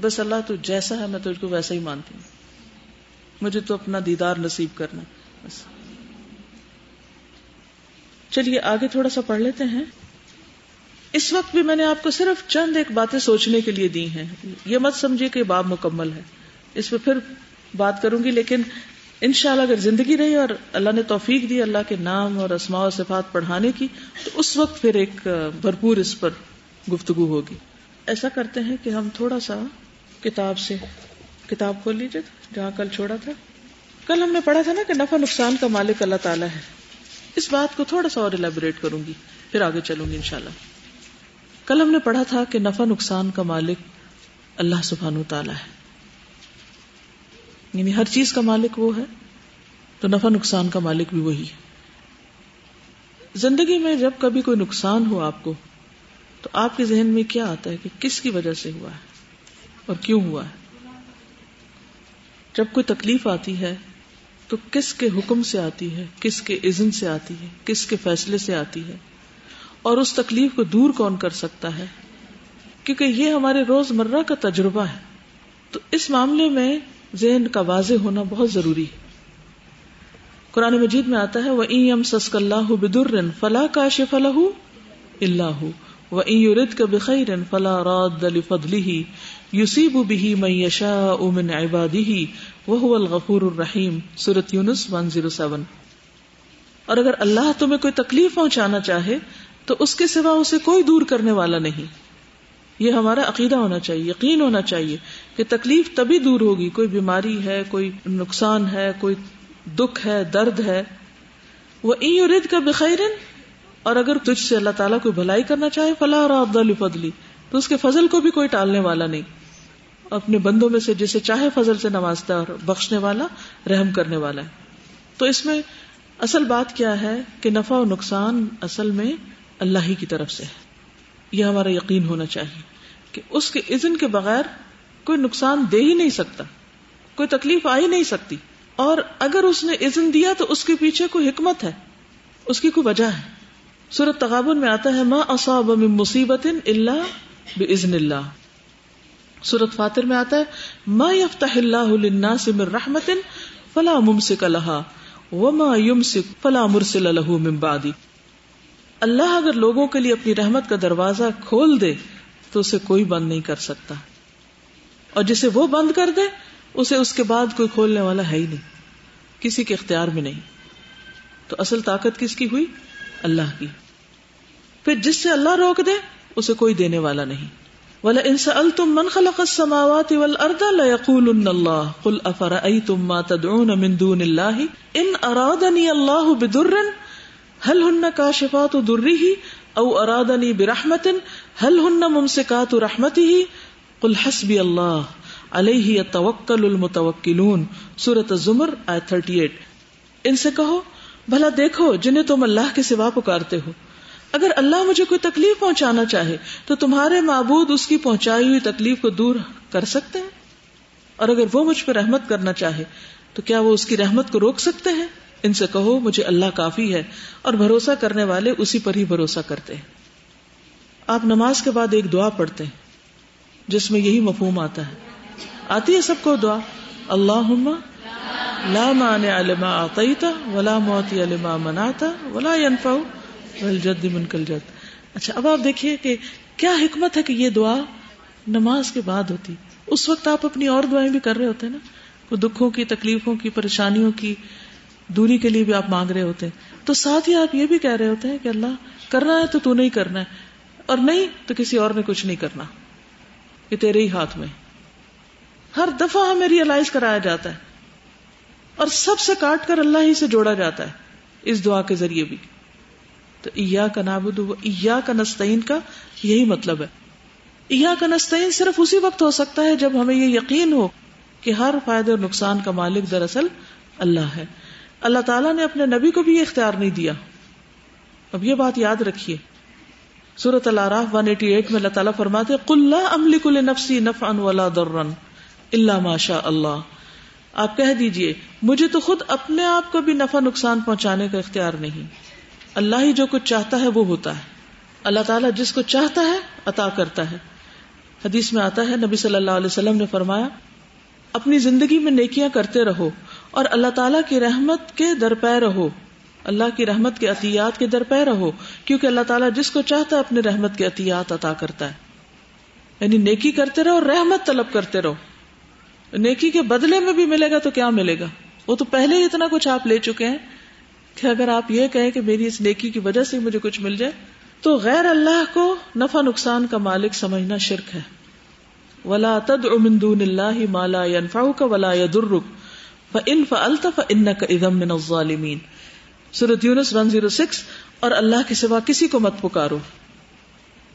بس اللہ تو جیسا ہے، میں تو اس کو ویسا ہی مانتی ہوں۔ مجھے تو اپنا دیدار نصیب کرنا بس۔ چلیے، آگے تھوڑا سا پڑھ لیتے ہیں۔ اس وقت بھی میں نے آپ کو صرف چند ایک باتیں سوچنے کے لیے دی ہیں۔ یہ مت سمجھے کہ باب مکمل ہے۔ اس پہ پھر بات کروں گی، لیکن انشاءاللہ اگر زندگی رہی اور اللہ نے توفیق دی اللہ کے نام اور اسماء و صفات پڑھانے کی، تو اس وقت پھر ایک بھرپور اس پر گفتگو ہوگی۔ ایسا کرتے ہیں کہ ہم تھوڑا سا کتاب سے، کتاب کھول لیجیے جہاں کل چھوڑا تھا۔ کل ہم نے پڑھا تھا نا کہ نفع نقصان کا مالک اللہ تعالیٰ ہے۔ اس بات کو تھوڑا سا اور الیبوریٹ کروں گی پھر آگے چلوں گی انشاءاللہ۔ کل ہم نے پڑھا تھا کہ نفع نقصان کا مالک اللہ سبحان تعالیٰ ہے۔ یعنی ہر چیز کا مالک وہ ہے، تو نفع نقصان کا مالک بھی وہی ہے۔ زندگی میں جب کبھی کوئی نقصان ہو آپ کو تو آپ کے ذہن میں کیا آتا ہے کہ کس کی وجہ سے ہوا ہے اور کیوں ہوا ہے؟ جب کوئی تکلیف آتی ہے تو کس کے حکم سے آتی ہے؟ کس کے عزن سے آتی ہے؟ کس کے فیصلے سے آتی ہے؟ اور اس تکلیف کو دور کون کر سکتا ہے؟ کیونکہ یہ ہمارے روز مرہ کا تجربہ ہے۔ تو اس معاملے میں ذہن کا واضح ہونا بہت ضروری ہے۔ قرآن مجید میں آتا ہے وہ ایم سسک اللہ بدر فلاح کا شف اللہ و ارد کا بخیر فلا راد فضلی یوسیب بھی میں یشا امن عبادی وہ الغفور الرحیم سورت یونس ون زیرو سیون۔ اور اگر اللہ تمہیں کوئی تکلیف پہنچانا چاہے تو اس کے سوا اسے کوئی دور کرنے والا نہیں۔ یہ ہمارا عقیدہ ہونا چاہیے، یقین ہونا چاہیے کہ تکلیف تبھی دور ہوگی، کوئی بیماری ہے، کوئی نقصان ہے، کوئی دکھ ہے، درد ہے۔ وہ رد کا بخیر اور اگر تجھ سے اللہ تعالیٰ کوئی بھلائی کرنا چاہے فلاح اور ابدال فضلی تو اس کے فضل کو بھی کوئی ٹالنے والا نہیں۔ اپنے بندوں میں سے جسے چاہے فضل سے نوازتا اور بخشنے والا، رحم کرنے والا ہے۔ تو اس میں اصل بات کیا ہے کہ نفع و نقصان اصل میں اللہ ہی کی طرف سے ہے۔ یہ ہمارا یقین ہونا چاہیے کہ اس کے اذن کے بغیر کوئی نقصان دے ہی نہیں سکتا، کوئی تکلیف آ ہی نہیں سکتی۔ اور اگر اس نے اذن دیا تو اس کے پیچھے کوئی حکمت ہے، اس کی کوئی وجہ ہے۔ سورت تغابن میں آتا ہے ما اصاب من مصیبت اللہ بزن اللہ۔ سورت فاتر میں آتا ہے ما یفتح اللہ للناس من رحمت فلا ممسک لها وما يمسك فلا مرسل له من بعدی۔ اللہ اگر لوگوں کے لیے اپنی رحمت کا دروازہ کھول دے تو اسے کوئی بند نہیں کر سکتا۔ اور جسے وہ بند کر دے، اسے اس کے بعد کوئی کھولنے والا ہے ہی نہیں، کسی کے اختیار میں نہیں۔ تو اصل طاقت کس کی ہوئی؟ اللہ کی۔ پھر جس سے اللہ روک دے، اسے کوئی دینے والا نہیں۔ ولا انس تم من خلق السماوات والارض ليقولن الله قل افرايتم ما تدعون من دون الله ان ارادني الله بضر هل هن كاشفات ضره او ارادني برحمه هل هن ممسكات رحمته قل حسبي الله علیہ يتوکل المتوکلون سورۃ الزمر ایت 38 ان سے کہو بھلا دیکھو جنہیں تم اللہ کے سوا پکارتے ہو۔ اگر اللہ مجھے کوئی تکلیف پہنچانا چاہے، تو تمہارے معبود اس کی پہنچائی ہوئی تکلیف کو دور کر سکتے ہیں۔ اور اگر وہ مجھ پہ رحمت کرنا چاہے، تو کیا وہ اس کی رحمت کو روک سکتے ہیں؟ ان سے کہو، مجھے اللہ کافی ہے اور بھروسہ کرنے والے اسی پر ہی بھروسہ کرتے ہیں۔ آپ نماز کے بعد ایک دعا پڑھتے ہیں، جس میں یہی مفہوم آتا ہے۔ آتی ہے سب کو دعا اللہ لا مانع لما آتیتا ولا موتی لما مناتا ولا ينفع جد منکل جد۔ اچھا اب آپ دیکھیے کہ کیا حکمت ہے کہ یہ دعا نماز کے بعد ہوتی؟ اس وقت آپ اپنی اور دعائیں بھی کر رہے ہوتے ہیں نا؟ وہ دکھوں کی، تکلیفوں کی، پریشانیوں کی، دوری کے لیے بھی آپ مانگ رہے ہوتے ہیں۔ تو ساتھ ہی آپ یہ بھی کہہ رہے ہوتے ہیں کہ اللہ، کرنا ہے تو تو نہیں کرنا ہے، اور نہیں تو کسی اور نے کچھ نہیں کرنا۔ یہ تیرے ہی ہاتھ میں۔ ہر دفعہ ہمیں ریئلائز کرایا جاتا ہے۔ اور سب سے کاٹ کر اللہ ہی سے جوڑا جاتا ہے، اس دعا کے ذریعے بھی۔ تو ایا کا نابود ایا کا نستعین کا یہی مطلب ہے۔ ایا کا نستعین صرف اسی وقت ہو سکتا ہے جب ہمیں یہ یقین ہو کہ ہر فائدے اور نقصان کا مالک دراصل اللہ ہے۔ اللہ تعالیٰ نے اپنے نبی کو بھی یہ اختیار نہیں دیا۔ اب یہ بات یاد رکھیے۔ سورت اللہ ون ایٹی ایٹ میں اللہ تعالیٰ فرماتے کل املی کل نفسی نف ان ولا درن اللہ ماشا اللہ۔ آپ کہہ دیجیے، مجھے تو خود اپنے آپ کو بھی نفع نقصان پہنچانے کا اختیار نہیں۔ اللہ ہی جو کچھ چاہتا ہے وہ ہوتا ہے۔ اللہ تعالیٰ جس کو چاہتا ہے عطا کرتا ہے۔ حدیث میں آتا ہے، نبی صلی اللہ علیہ وسلم نے فرمایا، اپنی زندگی میں نیکیاں کرتے رہو اور اللہ تعالیٰ کی رحمت کے درپے رہو۔ اللہ کی رحمت کے عطیات کے در پہ رہو، کیونکہ اللہ تعالیٰ جس کو چاہتا ہے اپنے رحمت کے عطیات عطا کرتا ہے۔ یعنی نیکی کرتے رہو اور رحمت طلب کرتے رہو۔ نیکی کے بدلے میں بھی ملے گا تو کیا ملے گا؟ وہ تو پہلے ہی اتنا کچھ آپ لے چکے ہیں کہ اگر آپ یہ کہیں کہ میری اس نیکی کی وجہ سے مجھے کچھ مل جائے، تو غیر اللہ کو نفع نقصان کا مالک سمجھنا شرک ہے۔ ولا تد من دون اللہ مالا ينفعك ولا يضرك۔ فان فعلت فانك اذا من الظالمين۔ سورۃ یونس 106 اور اللہ کے سوا کسی کو مت پکارو۔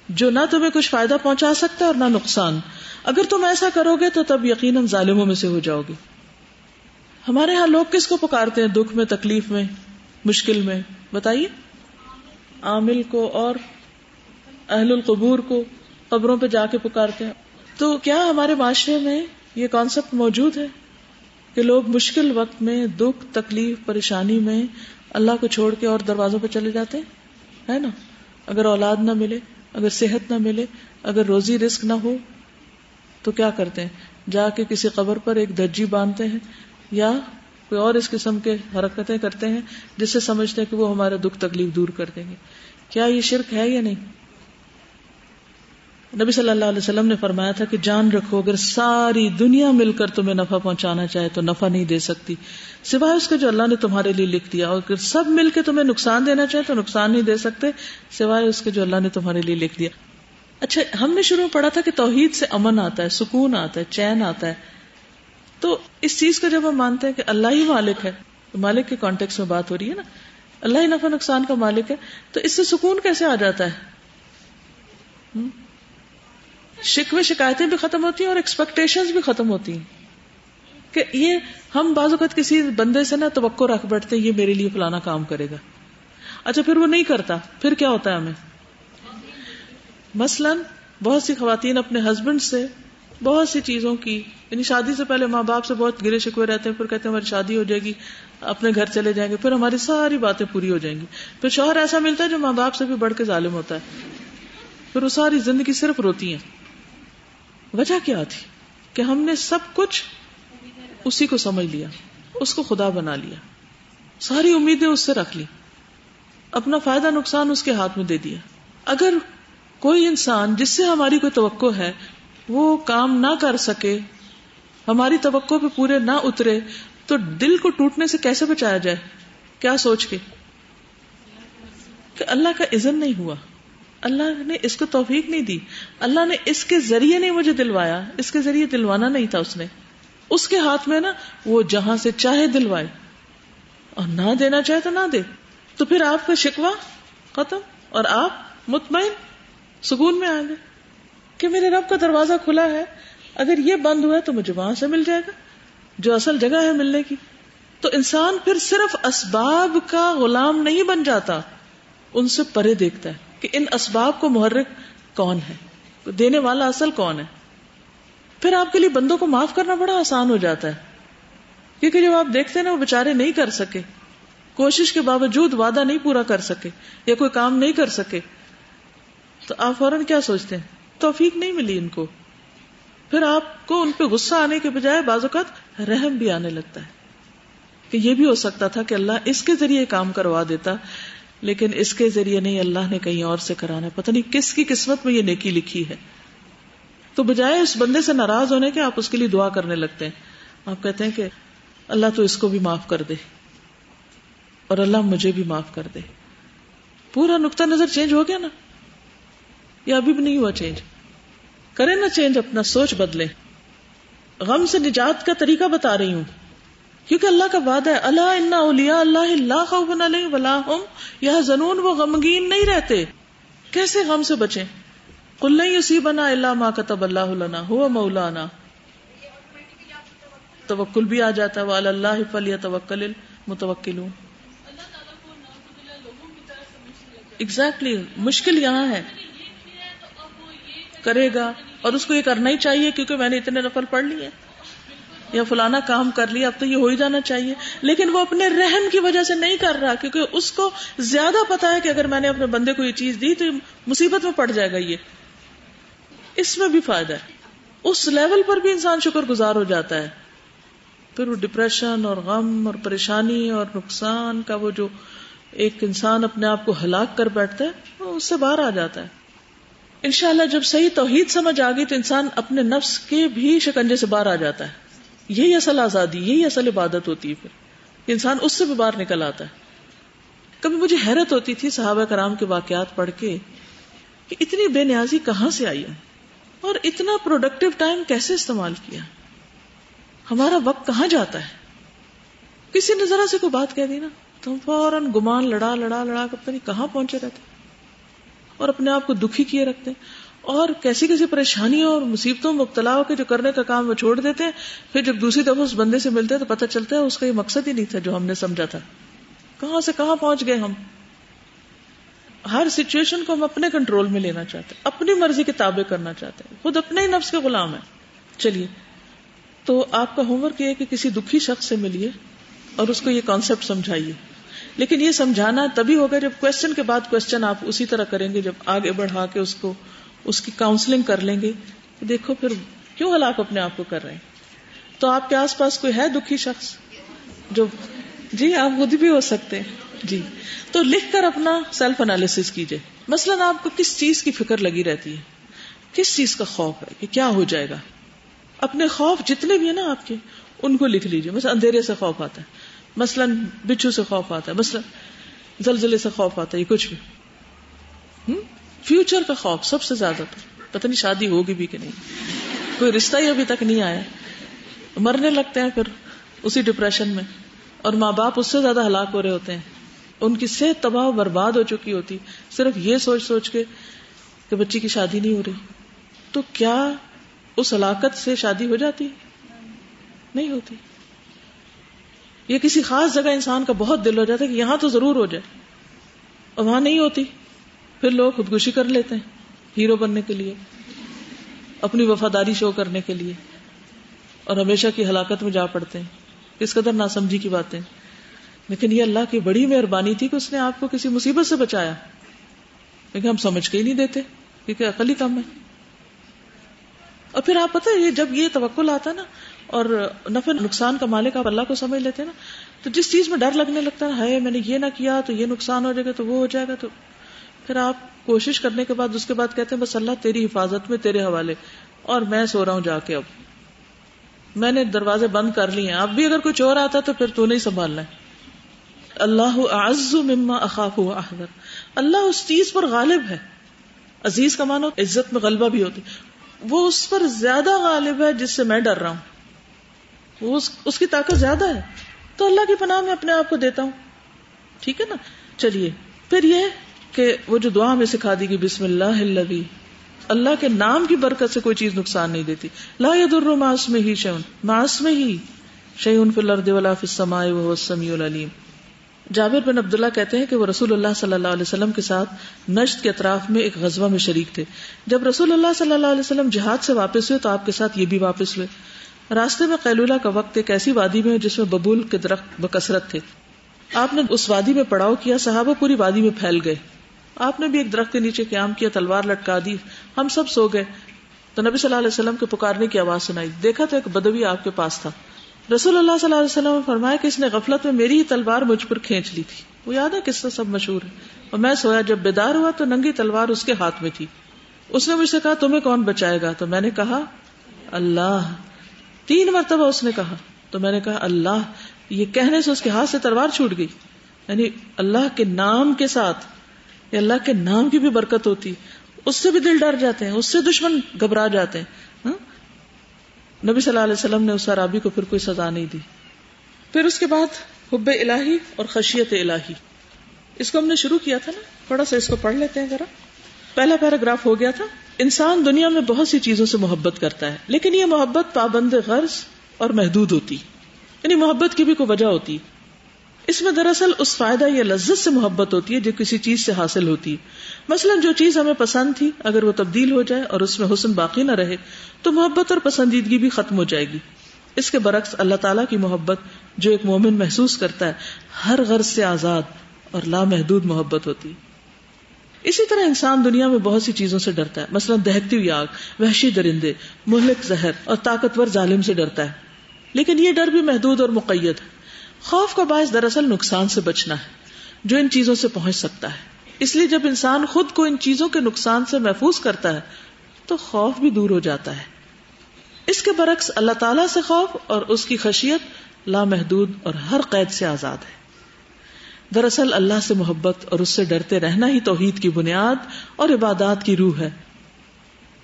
جو نہ تمہیں کچھ فائدہ پہنچا سکتا ہے اور نہ نقصان۔ اگر تم ایسا کرو گے تو تب یقیناً ظالموں میں سے ہو جاؤ گے۔ ہمارے ہاں لوگ کس کو پکارتے ہیں دکھ میں، تکلیف میں، مشکل میں؟ بتائیے۔ عامل کو اور اہل القبور کو قبروں پہ جا کے پکارتے ہیں۔ تو کیا ہمارے معاشرے میں یہ کانسیپٹ موجود ہے کہ لوگ مشکل وقت میں، دکھ، تکلیف، پریشانی میں اللہ کو چھوڑ کے اور دروازوں پہ چلے جاتے ہیں؟ ہے نا؟ اگر اولاد نہ ملے، اگر صحت نہ ملے، اگر روزی رسک نہ ہو تو کیا کرتے ہیں؟ جا کے کسی قبر پر ایک دجی باندھتے ہیں یا کوئی اور اس قسم کے حرکتیں کرتے ہیں جس سے سمجھتے ہیں کہ وہ ہمارا دکھ تکلیف دور کر دیں گے۔ کیا یہ شرک ہے یا نہیں؟ نبی صلی اللہ علیہ وسلم نے فرمایا تھا کہ جان رکھو، اگر ساری دنیا مل کر تمہیں نفع پہنچانا چاہے تو نفع نہیں دے سکتی۔ سوائے اس کے جو اللہ نے تمہارے لیے لکھ دیا اور اگر سب مل کے تمہیں نقصان دینا چاہے تو نقصان نہیں دے سکتے، سوائے اس کے جو اللہ نے تمہارے لیے لکھ دیا۔ اچھا ہم نے شروع میں پڑھا تھا کہ توحید سے امن آتا ہے، سکون آتا ہے، چین آتا ہے۔ تو اس چیز کو جب ہم مانتے ہیں کہ اللہ ہی مالک ہے، تو مالک کے کانٹیکس میں بات ہو رہی ہے نا۔ اللہ ہی نفع نقصان کا مالک ہے، تو اس سے سکون کیسے آ جاتا ہے؟ شکوے شکایتیں بھی ختم ہوتی ہیں اور ایکسپیکٹیشن بھی ختم ہوتی ہیں۔ کہ یہ ہم بعض اوقات کسی بندے سے نا توقع رکھ بیٹھتے یہ میرے لیے فلانا کام کرے گا۔ اچھا پھر وہ نہیں کرتا، پھر کیا ہوتا ہے ہمیں؟ مثلاً بہت سی خواتین اپنے ہسبینڈ سے بہت سی چیزوں کی یعنی شادی سے پہلے ماں باپ سے بہت گرے شکوے رہتے ہیں، پھر کہتے ہیں ہماری شادی ہو جائے گی، اپنے گھر چلے جائیں گے، پھر ہماری ساری باتیں پوری ہو جائیں گی۔ پھر شوہر ایسا ملتا ہے جو ماں باپ سے بھی بڑھ کے ظالم ہوتا ہے۔ پھر وہ ساری زندگی صرف روتی ہیں۔ وجہ کیا تھی؟ کہ ہم نے سب کچھ اسی کو سمجھ لیا، اس کو خدا بنا لیا۔ ساری امیدیں اس سے رکھ لی۔ اپنا فائدہ نقصان اس کے ہاتھ میں دے دیا۔ اگر کوئی انسان جس سے ہماری کوئی توقع ہے، وہ کام نہ کر سکے، ہماری توقع پہ پورے نہ اترے، تو دل کو ٹوٹنے سے کیسے بچایا جائے؟ کیا سوچ کے؟ کہ اللہ کا عزن نہیں ہوا۔ اللہ نے اس کو توفیق نہیں دی۔ اللہ نے اس کے ذریعے نہیں مجھے دلوایا، اس کے ذریعے دلوانا نہیں تھا اس نے۔ اس کے ہاتھ میں نا، وہ جہاں سے چاہے دلوائے۔ اور نہ دینا چاہے تو نہ دے۔ تو پھر آپ کا شکوا ختم؟ اور آپ مطمئن؟ سکون میں آئیں گے کہ میرے رب کا دروازہ کھلا ہے، اگر یہ بند ہوا ہے تو مجھے وہاں سے مل جائے گا، جو اصل جگہ ہے ملنے کی۔ تو انسان پھر صرف اسباب کا غلام نہیں بن جاتا، ان سے پرے دیکھتا ہے کہ ان اسباب کو محرک کون ہے، دینے والا اصل کون ہے۔ پھر آپ کے لیے بندوں کو معاف کرنا بڑا آسان ہو جاتا ہے، کیونکہ جب آپ دیکھتے ہیں نا، وہ بےچارے نہیں کر سکے۔ کوشش کے باوجود وعدہ نہیں پورا کر سکے، یا کوئی کام نہیں کر سکے۔ تو آپ فوراً کیا سوچتے ہیں؟ توفیق نہیں ملی ان کو۔ پھر آپ کو ان پہ غصہ آنے کے بجائے بعض اوقات رحم بھی آنے لگتا ہے۔ کہ یہ بھی ہو سکتا تھا کہ اللہ اس کے ذریعے کام کروا دیتا، لیکن اس کے ذریعے نہیں، اللہ نے کہیں اور سے کرانا۔ پتہ نہیں کس کی قسمت میں یہ نیکی لکھی ہے۔ تو بجائے اس بندے سے ناراض ہونے کے آپ اس کے لیے دعا کرنے لگتے ہیں۔ آپ کہتے ہیں کہ اللہ تو اس کو بھی معاف کر دے۔ اور اللہ مجھے بھی معاف کر دے۔ پورا نقطہ نظر چینج ہو گیا نا۔ یا ابھی بھی نہیں ہوا چینج کرے نا چینج اپنا سوچ بدلے۔ غم سے نجات کا طریقہ بتا رہی ہوں۔ کیونکہ اللہ کا وعدہ ہے اللہ ان اولیا اللہ اللہ خوف علیہم ولا هم وہ غمگین نہیں رہتے۔ کیسے غم سے بچیں؟ قل لن يصيبنا الا ما كتب الله لنا هو مولانا۔ توکل بھی آ جاتا ہے وعلى الله فليتوكل المتوکلون۔ ایگزیکٹلی exactly, مشکل یہاں ہے۔ کرے گا اور اس کو یہ کرنا ہی چاہیے کیونکہ میں نے اتنے نفل پڑھ لیے یا فلانا کام کر لیا، اب تو یہ ہو ہی جانا چاہیے۔ لیکن وہ اپنے رحم کی وجہ سے نہیں کر رہا کیونکہ اس کو زیادہ پتا ہے کہ اگر میں نے اپنے بندے کو یہ چیز دی تو مصیبت میں پڑ جائے گا یہ۔ اس میں بھی فائدہ ہے۔ اس لیول پر بھی انسان شکر گزار ہو جاتا ہے۔ پھر وہ ڈپریشن اور غم اور پریشانی اور نقصان کا وہ جو ایک انسان اپنے آپ کو ہلاک کر بیٹھتا ہے، وہ اس سے باہر آ جاتا ہے۔ انشاءاللہ جب صحیح توحید سمجھ آ گئی تو انسان اپنے نفس کے بھی شکنجے سے باہر آ جاتا ہے۔ یہی اصل آزادی، یہی اصل عبادت ہوتی ہے پھر۔ انسان اس سے بھی باہر نکل آتا ہے۔ کبھی مجھے حیرت ہوتی تھی صحابہ کرام کے واقعات پڑھ کے کہ اتنی بے نیازی کہاں سے آئی ہے؟ اور اتنا پروڈکٹیو ٹائم کیسے استعمال کیا؟ ہمارا وقت کہاں جاتا ہے؟ کسی نے ذرا سے کوئی بات کہہ دی نا، تو ہم فوراً گمان لڑا لڑا لڑا پتہ نہیں کہاں پہنچے رہتے۔ اور اپنے آپ کو دکھی کیے رکھتے ہیں۔ اور کیسی کیسی پریشانیوں اور مصیبتوں مبتلا ہو کے جو کرنے کا کام وہ چھوڑ دیتے ہیں، پھر جب دوسری دفعہ اس بندے سے ملتے ہیں تو پتہ چلتا ہے اس کا یہ مقصد ہی نہیں تھا جو ہم نے سمجھا تھا۔ کہاں سے کہاں پہنچ گئے ہم؟ ہر سچویشن کو ہم اپنے کنٹرول میں لینا چاہتے ہیں، اپنی مرضی کے تابع کرنا چاہتے ہیں۔ خود اپنے ہی نفس کے غلام ہے چلیے، تو آپ کا ہوم ورک یہ ہے کہ کسی دکھی شخص سے ملیے اور اس کو یہ کانسیپٹ سمجھائیے۔ لیکن یہ سمجھانا تبھی ہوگا جب کوشچن کے بعد کوشچن آپ اسی طرح کریں گے، جب آگے بڑھا کے اس کو، اس کی کاؤنسلنگ کر لیں گے، دیکھو پھر کیوں ہلاک اپنے آپ کو کر رہے ہیں؟ تو آپ کے آس پاس کوئی ہے دکھی شخص؟ جو جی آپ خود بھی ہو سکتے ہیں۔ جی۔ تو لکھ کر اپنا سیلف انالیس کیجیے مثلاً آپ کو کس چیز کی فکر لگی رہتی ہے؟ کس چیز کا خوف ہے کہ کیا ہو جائے گا؟ اپنے خوف جتنے بھی ہیں نا آپ کے، ان کو لکھ لیجیے مثلا اندھیرے سے خوف آتا ہے۔ مثلاً بچھو سے خوف آتا ہے، مثلاً زلزلے سے خوف آتا ہے، یہ کچھ بھی۔ فیوچر کا خوف سب سے زیادہ تھا پتہ نہیں شادی ہوگی بھی کہ نہیں۔ کوئی رشتہ ہی ابھی تک نہیں آیا۔ مرنے لگتے ہیں پھر اسی ڈپریشن میں۔ اور ماں باپ اس سے زیادہ ہلاک ہو رہے ہوتے ہیں۔ ان کی صحت تباہ برباد ہو چکی ہوتی۔ صرف یہ سوچ سوچ کے کہ بچی کی شادی نہیں ہو رہی۔ تو کیا اس ہلاکت سے شادی ہو جاتی؟ نہیں ہوتی۔ یہ کسی خاص جگہ انسان کا بہت دل ہو جاتا ہے کہ یہاں تو ضرور ہو جائے۔ اور وہاں نہیں ہوتی۔ پھر لوگ خودکشی کر لیتے ہیں ہیرو بننے کے لیے، اپنی وفاداری شو کرنے کے لیے۔ اور ہمیشہ کی ہلاکت میں جا پڑتے ہیں۔ کس قدر نہ سمجھی کی باتیں۔ لیکن یہ اللہ کی بڑی مہربانی تھی کہ اس نے آپ کو کسی مصیبت سے بچایا۔ لیکن ہم سمجھ کے ہی نہیں دیتے کیونکہ عقل ہی کم ہے۔ اور پھر آپ پتہ یہ جب یہ توقل آتا نا اور نفع نقصان کا مالک آپ اللہ کو سمجھ لیتے نا، تو جس چیز میں ڈر لگنے لگتا ہے میں نے یہ نہ کیا تو یہ نقصان ہو جائے گا تو وہ ہو جائے گا، تو پھر آپ کوشش کرنے کے بعد اس کے بعد کہتے ہیں، بس اللہ تیری حفاظت میں، تیرے حوالے، اور میں سو رہا ہوں جا کے اب۔ میں نے دروازے بند کر لیے، اب بھی اگر کچھ اور آتا تو پھر تو نہیں سنبھالنا ہے۔ اللہ اعز مما اخاف احضر اللہ اس چیز پر غالب ہے۔ عزیز کا مانو عزت میں غلبہ بھی ہوتی وہ اس پر زیادہ غالب ہے جس سے میں ڈر رہا ہوں۔ وہ اس کی طاقت زیادہ ہے۔ تو اللہ کی پناہ میں اپنے آپ کو دیتا ہوں۔ ٹھیک ہے نا؟ چلیے، پھر یہ کہ وہ جو دعا ہمیں سکھا دی گی بسم اللہ اللہ کے نام کی برکت سے کوئی چیز نقصان نہیں دیتی۔ لا در ماس میں ہی شیون ماس میں ہی شیون فی الارض ولا فی السماء وهو السمیع العلیم۔ جابر بن عبداللہ کہتے ہیں کہ وہ رسول اللہ صلی اللہ علیہ وسلم کے ساتھ نشت کے اطراف میں ایک غزوہ میں شریک تھے۔ جب رسول اللہ صلی اللہ علیہ وسلم جہاد سے واپس ہوئے تو آپ کے ساتھ یہ بھی واپس ہوئے۔ راستے میں قیلولہ کا وقت ایک ایسی وادی میں جس میں ببول کے درخت بکثرت تھے۔ آپ نے اس وادی میں پڑاؤ کیا، صحابہ پوری وادی میں پھیل گئے۔ آپ نے بھی ایک درخت کے نیچے قیام کیا، تلوار لٹکا دی۔ ہم سب سو گئے۔ تو نبی صلی اللہ علیہ وسلم کے پکارنے کی آواز سنائی۔ دیکھا تو ایک بدوی آپ کے پاس تھا۔ رسول اللہ صلی اللہ علیہ وسلم نے فرمایا کہ اس نے غفلت میں میری ہی تلوار مجھ پر کھینچ لی تھی۔ وہ یاد ہے کس سے سب مشہور ہے۔ اور میں سویا جب بیدار ہوا تو ننگی تلوار اس کے ہاتھ میں تھی۔ اس نے مجھ سے کہا، تمہیں کون بچائے گا؟ تو میں نے کہا، اللہ۔ تین مرتبہ اس نے کہا، تو میں نے کہا، اللہ، یہ کہنے سے اس کے ہاتھ سے تلوار چھوٹ گئی۔ یعنی اللہ کے نام کے ساتھ یا اللہ کے نام کی بھی برکت ہوتی۔ اس سے بھی دل ڈر جاتے ہیں، اس سے دشمن گھبرا جاتے ہیں۔ ہاں؟ نبی صلی اللہ علیہ وسلم نے اس عرابی کو پھر کوئی سزا نہیں دی۔ پھر اس کے بعد حب الہی اور خشیت الہی۔ اس کو ہم نے شروع کیا تھا نا؟ تھوڑا سا اس کو پڑھ لیتے ہیں ذرا۔ پہلا پیراگراف ہو گیا تھا۔ انسان دنیا میں بہت سی چیزوں سے محبت کرتا ہے، لیکن یہ محبت پابند غرض اور محدود ہوتی۔ یعنی محبت کی بھی کوئی وجہ ہوتی۔ اس میں دراصل اس فائدہ یا لذت سے محبت ہوتی ہے جو کسی چیز سے حاصل ہوتی۔ ہے مثلا جو چیز ہمیں پسند تھی، اگر وہ تبدیل ہو جائے اور اس میں حسن باقی نہ رہے، تو محبت اور پسندیدگی بھی ختم ہو جائے گی۔ اس کے برعکس اللہ تعالیٰ کی محبت جو ایک مومن محسوس کرتا ہے، ہر غرض سے آزاد اور لامحدود محبت ہوتی۔ ہے اسی طرح انسان دنیا میں بہت سی چیزوں سے ڈرتا ہے۔ مثلا دہتی ہوئی آگ، وحشی درندے، مہلک زہر اور طاقتور ظالم سے ڈرتا ہے۔ لیکن یہ ڈر بھی محدود اور مقید ہے۔ خوف کا باعث دراصل نقصان سے بچنا ہے، جو ان چیزوں سے پہنچ سکتا ہے۔ اس لیے جب انسان خود کو ان چیزوں کے نقصان سے محفوظ کرتا ہے، تو خوف بھی دور ہو جاتا ہے۔ اس کے برعکس اللہ تعالی سے خوف اور اس کی خشیت لامحدود اور ہر قید سے آزاد ہے۔ دراصل اللہ سے محبت اور اس سے ڈرتے رہنا ہی توحید کی بنیاد اور عبادات کی روح ہے۔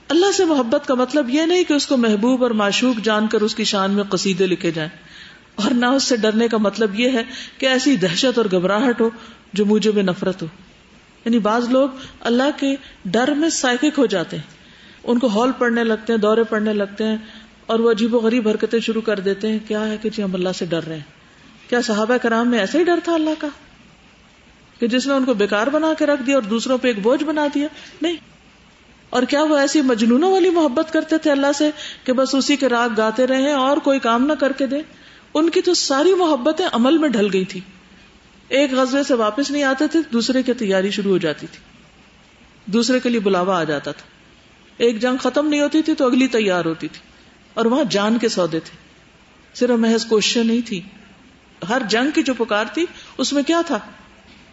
اللہ سے محبت کا مطلب یہ نہیں کہ اس کو محبوب اور معشوق جان کر اس کی شان میں قصیدے لکھے جائیں۔ اور نہ اس سے ڈرنے کا مطلب یہ ہے کہ ایسی دہشت اور گھبراہٹ ہو جو مجھے میں نفرت ہو۔ یعنی بعض لوگ اللہ کے ڈر میں سائکک ہو جاتے ہیں۔ ان کو ہال پڑھنے لگتے ہیں، دورے پڑھنے لگتے ہیں اور وہ عجیب و غریب حرکتیں شروع کر دیتے ہیں، کیا ہے کہ جی ہم اللہ سے ڈر رہے ہیں۔ کیا صحابہ کرام میں ایسا ہی ڈر تھا اللہ کا؟ کہ جس نے ان کو بیکار بنا کے رکھ دیا اور دوسروں پہ ایک بوجھ بنا دیا؟ نہیں. اور کیا وہ ایسی مجنونوں والی محبت کرتے تھے اللہ سے کہ بس اسی کے راگ گاتے رہے اور کوئی کام نہ کر کے دے؟ ان کی تو ساری محبتیں عمل میں ڈھل گئی تھی۔ ایک غزبے سے واپس نہیں آتے تھے، دوسرے کی تیاری شروع ہو جاتی تھی۔ دوسرے کے لیے بلاوا آ جاتا تھا۔ ایک جنگ ختم نہیں ہوتی تھی تو اگلی تیار ہوتی تھی۔ اور وہاں جان کے سودے تھے۔ صرف محض کوشش نہیں تھی ہر جنگ کی جو پکار تھی، اس میں کیا تھا؟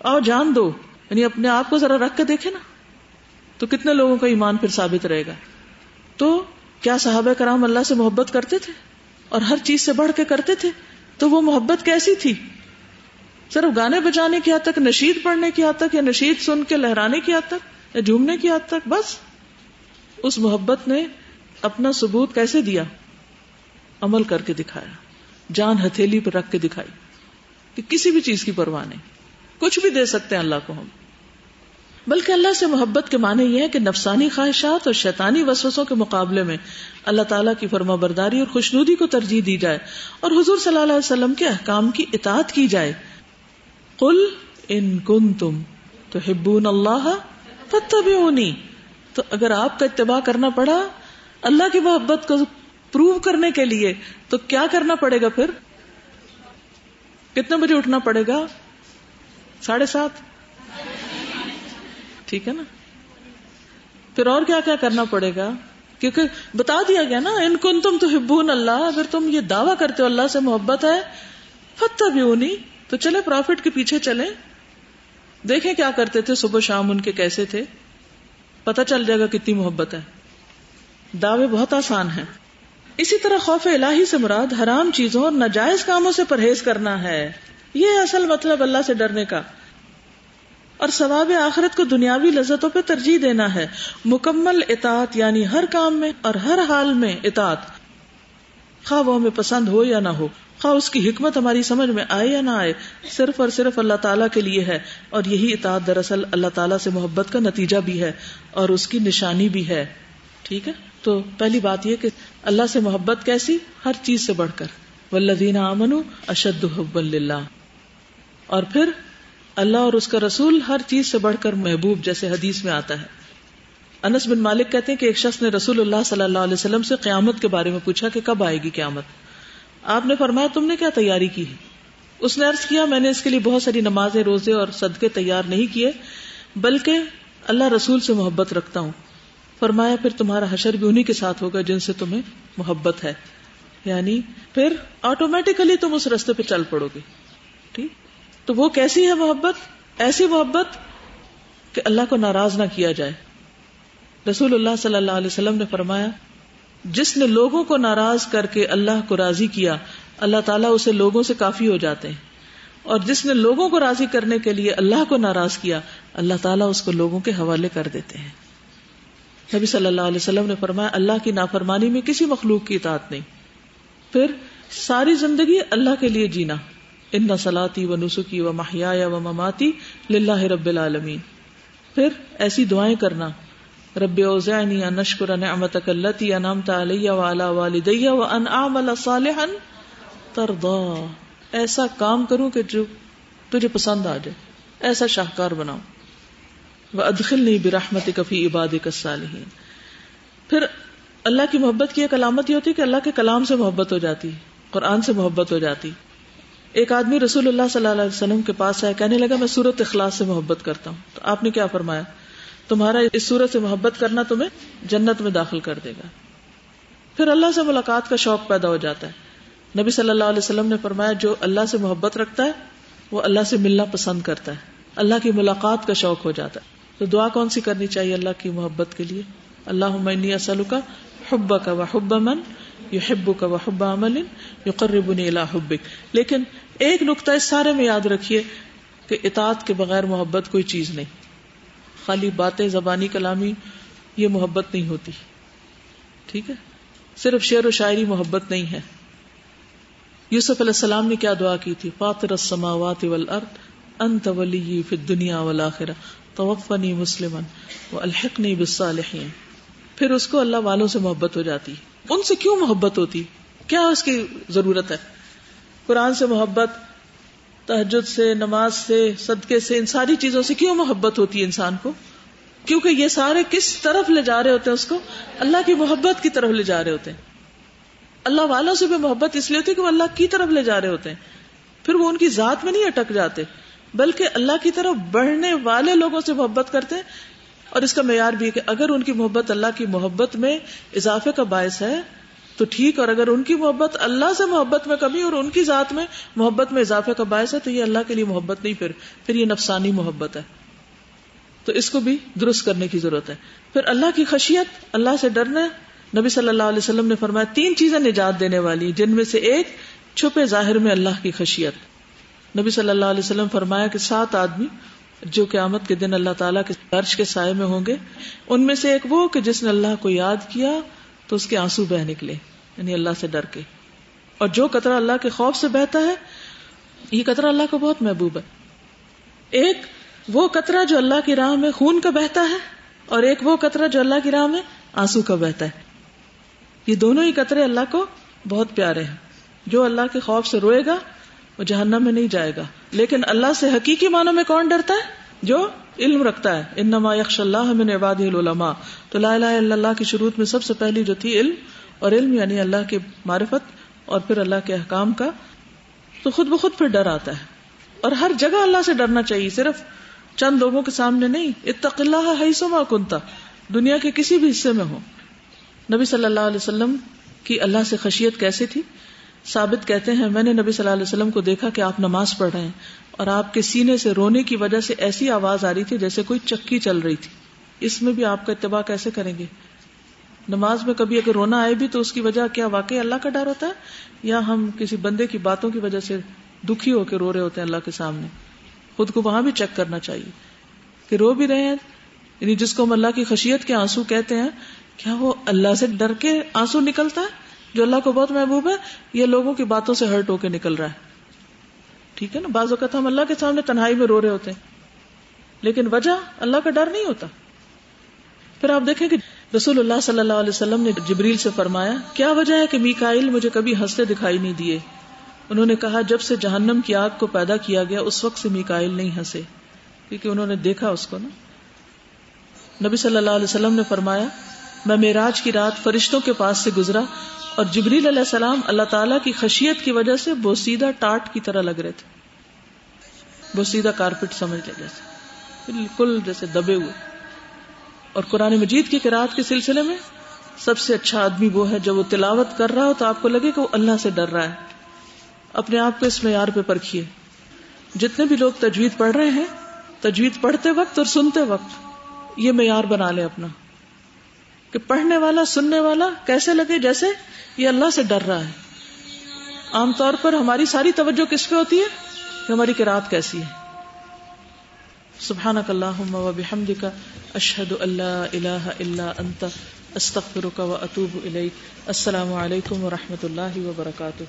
آؤ جان دو یعنی اپنے آپ کو ذرا رکھ کے دیکھے نا۔ تو کتنے لوگوں کا ایمان پھر ثابت رہے گا۔ تو کیا صحابہ کرام اللہ سے محبت کرتے تھے؟ اور ہر چیز سے بڑھ کے کرتے تھے؟ تو وہ محبت کیسی تھی؟ صرف گانے بجانے کی حد تک، نشید پڑھنے کی حد تک یا نشید سن کے لہرانے کی حد تک یا جھومنے کی حد تک؟ بس۔ اس محبت نے اپنا ثبوت کیسے دیا؟ عمل کر کے دکھایا۔ جان ہتھیلی پہ رکھ کے دکھائی کہ کسی بھی چیز کی پرواہ نہیں۔ کچھ بھی دے سکتے ہیں اللہ کو ہم۔ بلکہ اللہ سے محبت کے معنی یہ ہے کہ نفسانی خواہشات اور شیطانی وسوسوں کے مقابلے میں اللہ تعالیٰ کی فرما برداری اور خوشنودی کو ترجیح دی جائے۔ اور حضور صلی اللہ علیہ وسلم کے احکام کی اطاعت کی جائے۔ قل ان کن تم تو ہبون اللہ فتبعونی تو اگر آپ کا اتباع کرنا پڑا اللہ کی محبت کو پروو کرنے کے لیے تو کیا کرنا پڑے گا پھر؟ کتنے بجے اٹھنا پڑے گا؟ ساڑھے سات۔ ٹھیک ہے نا؟ پھر اور کیا کیا کرنا پڑے گا؟ کیونکہ بتا دیا گیا نا، ان کن تم تو ہبون اللہ، اگر تم یہ دعوی کرتے ہو اللہ سے محبت ہے فتح بھی ہونی تو چلے پروفٹ کے پیچھے چلے دیکھیں کیا کرتے تھے صبح شام ان کے کیسے تھے۔ پتا چل جائے گا کتنی محبت ہے۔ دعوے بہت آسان ہیں۔ اسی طرح خوف الہی سے مراد حرام چیزوں اور ناجائز کاموں سے پرہیز کرنا ہے۔ یہ اصل مطلب اللہ سے ڈرنے کا۔ اور ثواب آخرت کو دنیاوی لذتوں پہ ترجیح دینا ہے۔ مکمل اطاعت یعنی ہر کام میں اور ہر حال میں اطاعت۔ خواہ وہ ہمیں پسند ہو یا نہ ہو، خواہ اس کی حکمت ہماری سمجھ میں آئے یا نہ آئے، صرف اور صرف اللہ تعالیٰ کے لیے ہے۔ اور یہی اطاعت دراصل اللہ تعالیٰ سے محبت کا نتیجہ بھی ہے اور اس کی نشانی بھی ہے۔ ٹھیک ہے؟ تو پہلی بات یہ کہ اللہ سے محبت کیسی؟ ہر چیز سے بڑھ کر۔ ولدین امن اشد حب اللہ اور پھر اللہ اور اس کا رسول ہر چیز سے بڑھ کر محبوب جیسے حدیث میں آتا ہے۔ انس بن مالک کہتے ہیں کہ ایک شخص نے رسول اللہ صلی اللہ علیہ وسلم سے قیامت کے بارے میں پوچھا کہ کب آئے گی قیامت۔ آپ نے فرمایا، تم نے کیا تیاری کی ہے؟ اس نے عرض کیا، میں نے اس کے لیے بہت ساری نمازیں، روزے اور صدقے تیار نہیں کیے، بلکہ اللہ رسول سے محبت رکھتا ہوں۔ فرمایا، پھر تمہارا حشر بھی انہیں کے ساتھ ہوگا جن سے تمہیں محبت ہے۔ یعنی پھر آٹومیٹیکلی تم اس رستے پہ چل پڑو گے۔ ٹھیک؟ تو وہ کیسی ہے محبت؟ ایسی محبت کہ اللہ کو ناراض نہ کیا جائے۔ رسول اللہ صلی اللہ علیہ وسلم نے فرمایا، جس نے لوگوں کو ناراض کر کے اللہ کو راضی کیا، اللہ تعالیٰ اسے لوگوں سے کافی ہو جاتے ہیں۔ اور جس نے لوگوں کو راضی کرنے کے لیے اللہ کو ناراض کیا، اللہ تعالیٰ اس کو لوگوں کے حوالے کر دیتے ہیں۔ نبی صلی اللہ علیہ وسلم نے فرمایا، اللہ کی نافرمانی میں کسی مخلوق کی اطاعت نہیں۔ پھر ساری زندگی اللہ کے لیے جینا۔ ان سلاتی و نسخی و محیا و مماتی للہ رب العالمین۔ پھر ایسی دعائیں کرنا، رب اوزعنی ان نشکر نعمتک اللتی انعمت علی و علی والدی و ان اعمل صالحا ترضا۔ ایسا کام کروں کہ جو تجھے پسند آ جائے، ایسا شاہکار بناؤ وہ ادخل نہیں برحمت کفی الصالحین۔ پھر اللہ کی محبت کی ایک علامت یہ ہوتی ہے کہ اللہ کے کلام سے محبت ہو جاتی، قرآن سے محبت ہو جاتی۔ ایک آدمی رسول اللہ صلی اللہ علیہ وسلم کے پاس آیا کہنے لگا، میں سورت اخلاص سے محبت کرتا ہوں. تو آپ نے کیا فرمایا؟ تمہارا اس سورت سے محبت کرنا تمہیں جنت میں داخل کر دے گا۔ پھر اللہ سے ملاقات کا شوق پیدا ہو جاتا ہے۔ نبی صلی اللہ علیہ وسلم نے فرمایا، جو اللہ سے محبت رکھتا ہے، وہ اللہ سے ملنا پسند کرتا ہے۔ اللہ کی ملاقات کا شوق ہو جاتا ہے۔ تو دعا کون سی کرنی چاہیے اللہ کی محبت کے لیے؟ اللہ اسلو کا حب کا و حب من یو حب کا و حب عمل یو قربنی اللہ حبک لیکن ایک نقطہ اس سارے میں یاد رکھیے کہ اطاعت کے بغیر محبت کوئی چیز نہیں. خالی باتیں، زبانی کلامی، یہ محبت نہیں ہوتی. ٹھیک ہے؟ صرف شعر و شاعری محبت نہیں ہے. یوسف علیہ السلام نے کیا دعا کی تھی؟ فاطر السماوات والارض، انت ولی فی الدنیا والآخرہ. توفنی مسلمن والحقنی بالصالحین. پھر اس کو اللہ والوں سے محبت ہو جاتی. ان سے کیوں محبت ہوتی؟ کیا اس کی ضرورت ہے؟ قرآن سے محبت تحجد سے، نماز سے، صدقے سے، ان ساری چیزوں سے کیوں محبت ہوتی ہے انسان کو؟ کیونکہ یہ سارے کس طرف لے جا رہے ہوتے ہیں اس کو؟ اللہ کی محبت کی طرف لے جا رہے ہوتے ہیں۔ اللہ والوں سے بھی محبت اس لیے ہوتی ہے کہ وہ اللہ کی طرف لے جا رہے ہوتے ہیں۔ پھر وہ ان کی ذات میں نہیں اٹک جاتے، بلکہ اللہ کی طرف بڑھنے والے لوگوں سے محبت کرتے ہیں۔ اور اس کا معیار بھی ہے کہ اگر ان کی محبت اللہ کی محبت میں اضافے کا باعث ہے، تو ٹھیک، اور اگر ان کی محبت اللہ سے محبت میں کمی اور ان کی ذات میں محبت میں اضافے کا باعث ہے، تو یہ اللہ کے لیے محبت نہیں، پھر پھر یہ نفسانی محبت ہے۔ تو اس کو بھی درست کرنے کی ضرورت ہے۔ پھر اللہ کی خشیت، اللہ سے ڈرنا، نبی صلی اللہ علیہ وسلم نے فرمایا، تین چیزیں نجات دینے والی، جن میں سے ایک، چھپے ظاہر میں اللہ کی خشیت۔ نبی صلی اللہ علیہ وسلم فرمایا کہ سات آدمی جو قیامت کے دن اللہ تعالیٰ کے عرش کے سائے میں ہوں گے، ان میں سے ایک وہ کہ جس نے اللہ کو یاد کیا تو اس کے آنسو بہ نکلے یعنی اللہ سے ڈر کے۔ اور جو قطرہ اللہ کے خوف سے بہتا ہے، یہ قطرہ اللہ کو بہت محبوب ہے۔ ایک وہ قطرہ جو اللہ کی راہ میں خون کا بہتا ہے، اور ایک وہ قطرہ جو اللہ کی راہ میں آنسو کا بہتا ہے۔ یہ دونوں ہی قطرے اللہ کو بہت پیارے ہیں۔ جو اللہ کے خوف سے روئے گا، وہ جہنم میں نہیں جائے گا۔ لیکن اللہ سے حقیقی معنوں میں کون ڈرتا ہے؟ جو علم رکھتا ہے۔ انما یکش اللہ من عباد العلماء۔ تو لا الہ الا اللہ کی شروع میں سب سے پہلی جو تھی علم اور علم یعنی اللہ کی معرفت اور پھر اللہ کے احکام کا۔ تو خود بخود پھر ڈر آتا ہے۔ اور ہر جگہ اللہ سے ڈرنا چاہیے، صرف چند لوگوں کے سامنے نہیں۔ اتق اللہ ما کنتا دنیا کے کسی بھی حصے میں ہو۔ نبی صلی اللہ علیہ وسلم کی اللہ سے خشیت کیسے تھی؟ ثابت کہتے ہیں، میں نے نبی صلی اللہ علیہ وسلم کو دیکھا کہ آپ نماز پڑھ رہے ہیں اور آپ کے سینے سے رونے کی وجہ سے ایسی آواز آ رہی تھی جیسے کوئی چکی چل رہی تھی۔ اس میں بھی آپ کا اتباع کیسے کریں گے؟ نماز میں کبھی اگر رونا آئے بھی تو اس کی وجہ کیا واقعی اللہ کا ڈر ہوتا ہے؟ یا ہم کسی بندے کی باتوں کی وجہ سے دکھی ہو کے رو رہے ہوتے ہیں اللہ کے سامنے؟ خود کو وہاں بھی چیک کرنا چاہیے کہ رو بھی رہے ہیں۔ یعنی جس کو ہم اللہ کی خشیت کے آنسو کہتے ہیں، کیا وہ اللہ سے ڈر کے آنسو نکلتا ہے؟ جو اللہ کو بہت محبوب ہے، یہ لوگوں کی باتوں سے ہرٹ ہو کے نکل رہا ہے۔ ٹھیک ہے نا؟ بعض اوقات ہم اللہ کے سامنے تنہائی میں رو رہے ہوتے ہیں۔ لیکن وجہ اللہ کا ڈر نہیں ہوتا۔ پھر آپ دیکھیں کہ رسول اللہ صلی اللہ علیہ وسلم نے جبریل سے فرمایا، کیا وجہ ہے کہ میکائل مجھے کبھی ہنستے دکھائی نہیں دیے؟ انہوں نے کہا، جب سے جہنم کی آگ کو پیدا کیا گیا، اس وقت سے میکائل نہیں ہنسے۔ کیونکہ انہوں نے دیکھا اس کو نا۔ نبی صلی اللہ علیہ وسلم نے فرمایا، میں میراج کی رات فرشتوں کے پاس سے گزرا اور جبریل علیہ السلام اللہ تعالیٰ کی خشیت کی وجہ سے بوسیدہ ٹاٹ کی طرح لگ رہے تھے۔ بوسیدہ کارپیٹ سمجھ لے جیسے۔ بالکل جیسے دبے ہوئے۔ اور قرآن مجید کی قرآد کے سلسلے میں سب سے اچھا آدمی وہ ہے، جب وہ تلاوت کر رہا ہو تو آپ کو لگے کہ وہ اللہ سے ڈر رہا ہے۔ اپنے آپ کو اس معیار پہ پرکھیے۔ جتنے بھی لوگ تجوید پڑھ رہے ہیں، تجوید پڑھتے وقت اور سنتے وقت یہ معیار بنا لے اپنا۔ کہ پڑھنے والا، سننے والا کیسے لگے جیسے یہ اللہ سے ڈر رہا ہے؟ عام طور پر ہماری ساری توجہ کس پہ ہوتی ہے؟ کہ ہماری کراط کیسی ہے؟ سبحانک اللہم و بحمدک، اشہد اللہ الہ الا انت، استغفرک و اتوب الیک، السلام علیکم و رحمت اللہ وبرکاتہ۔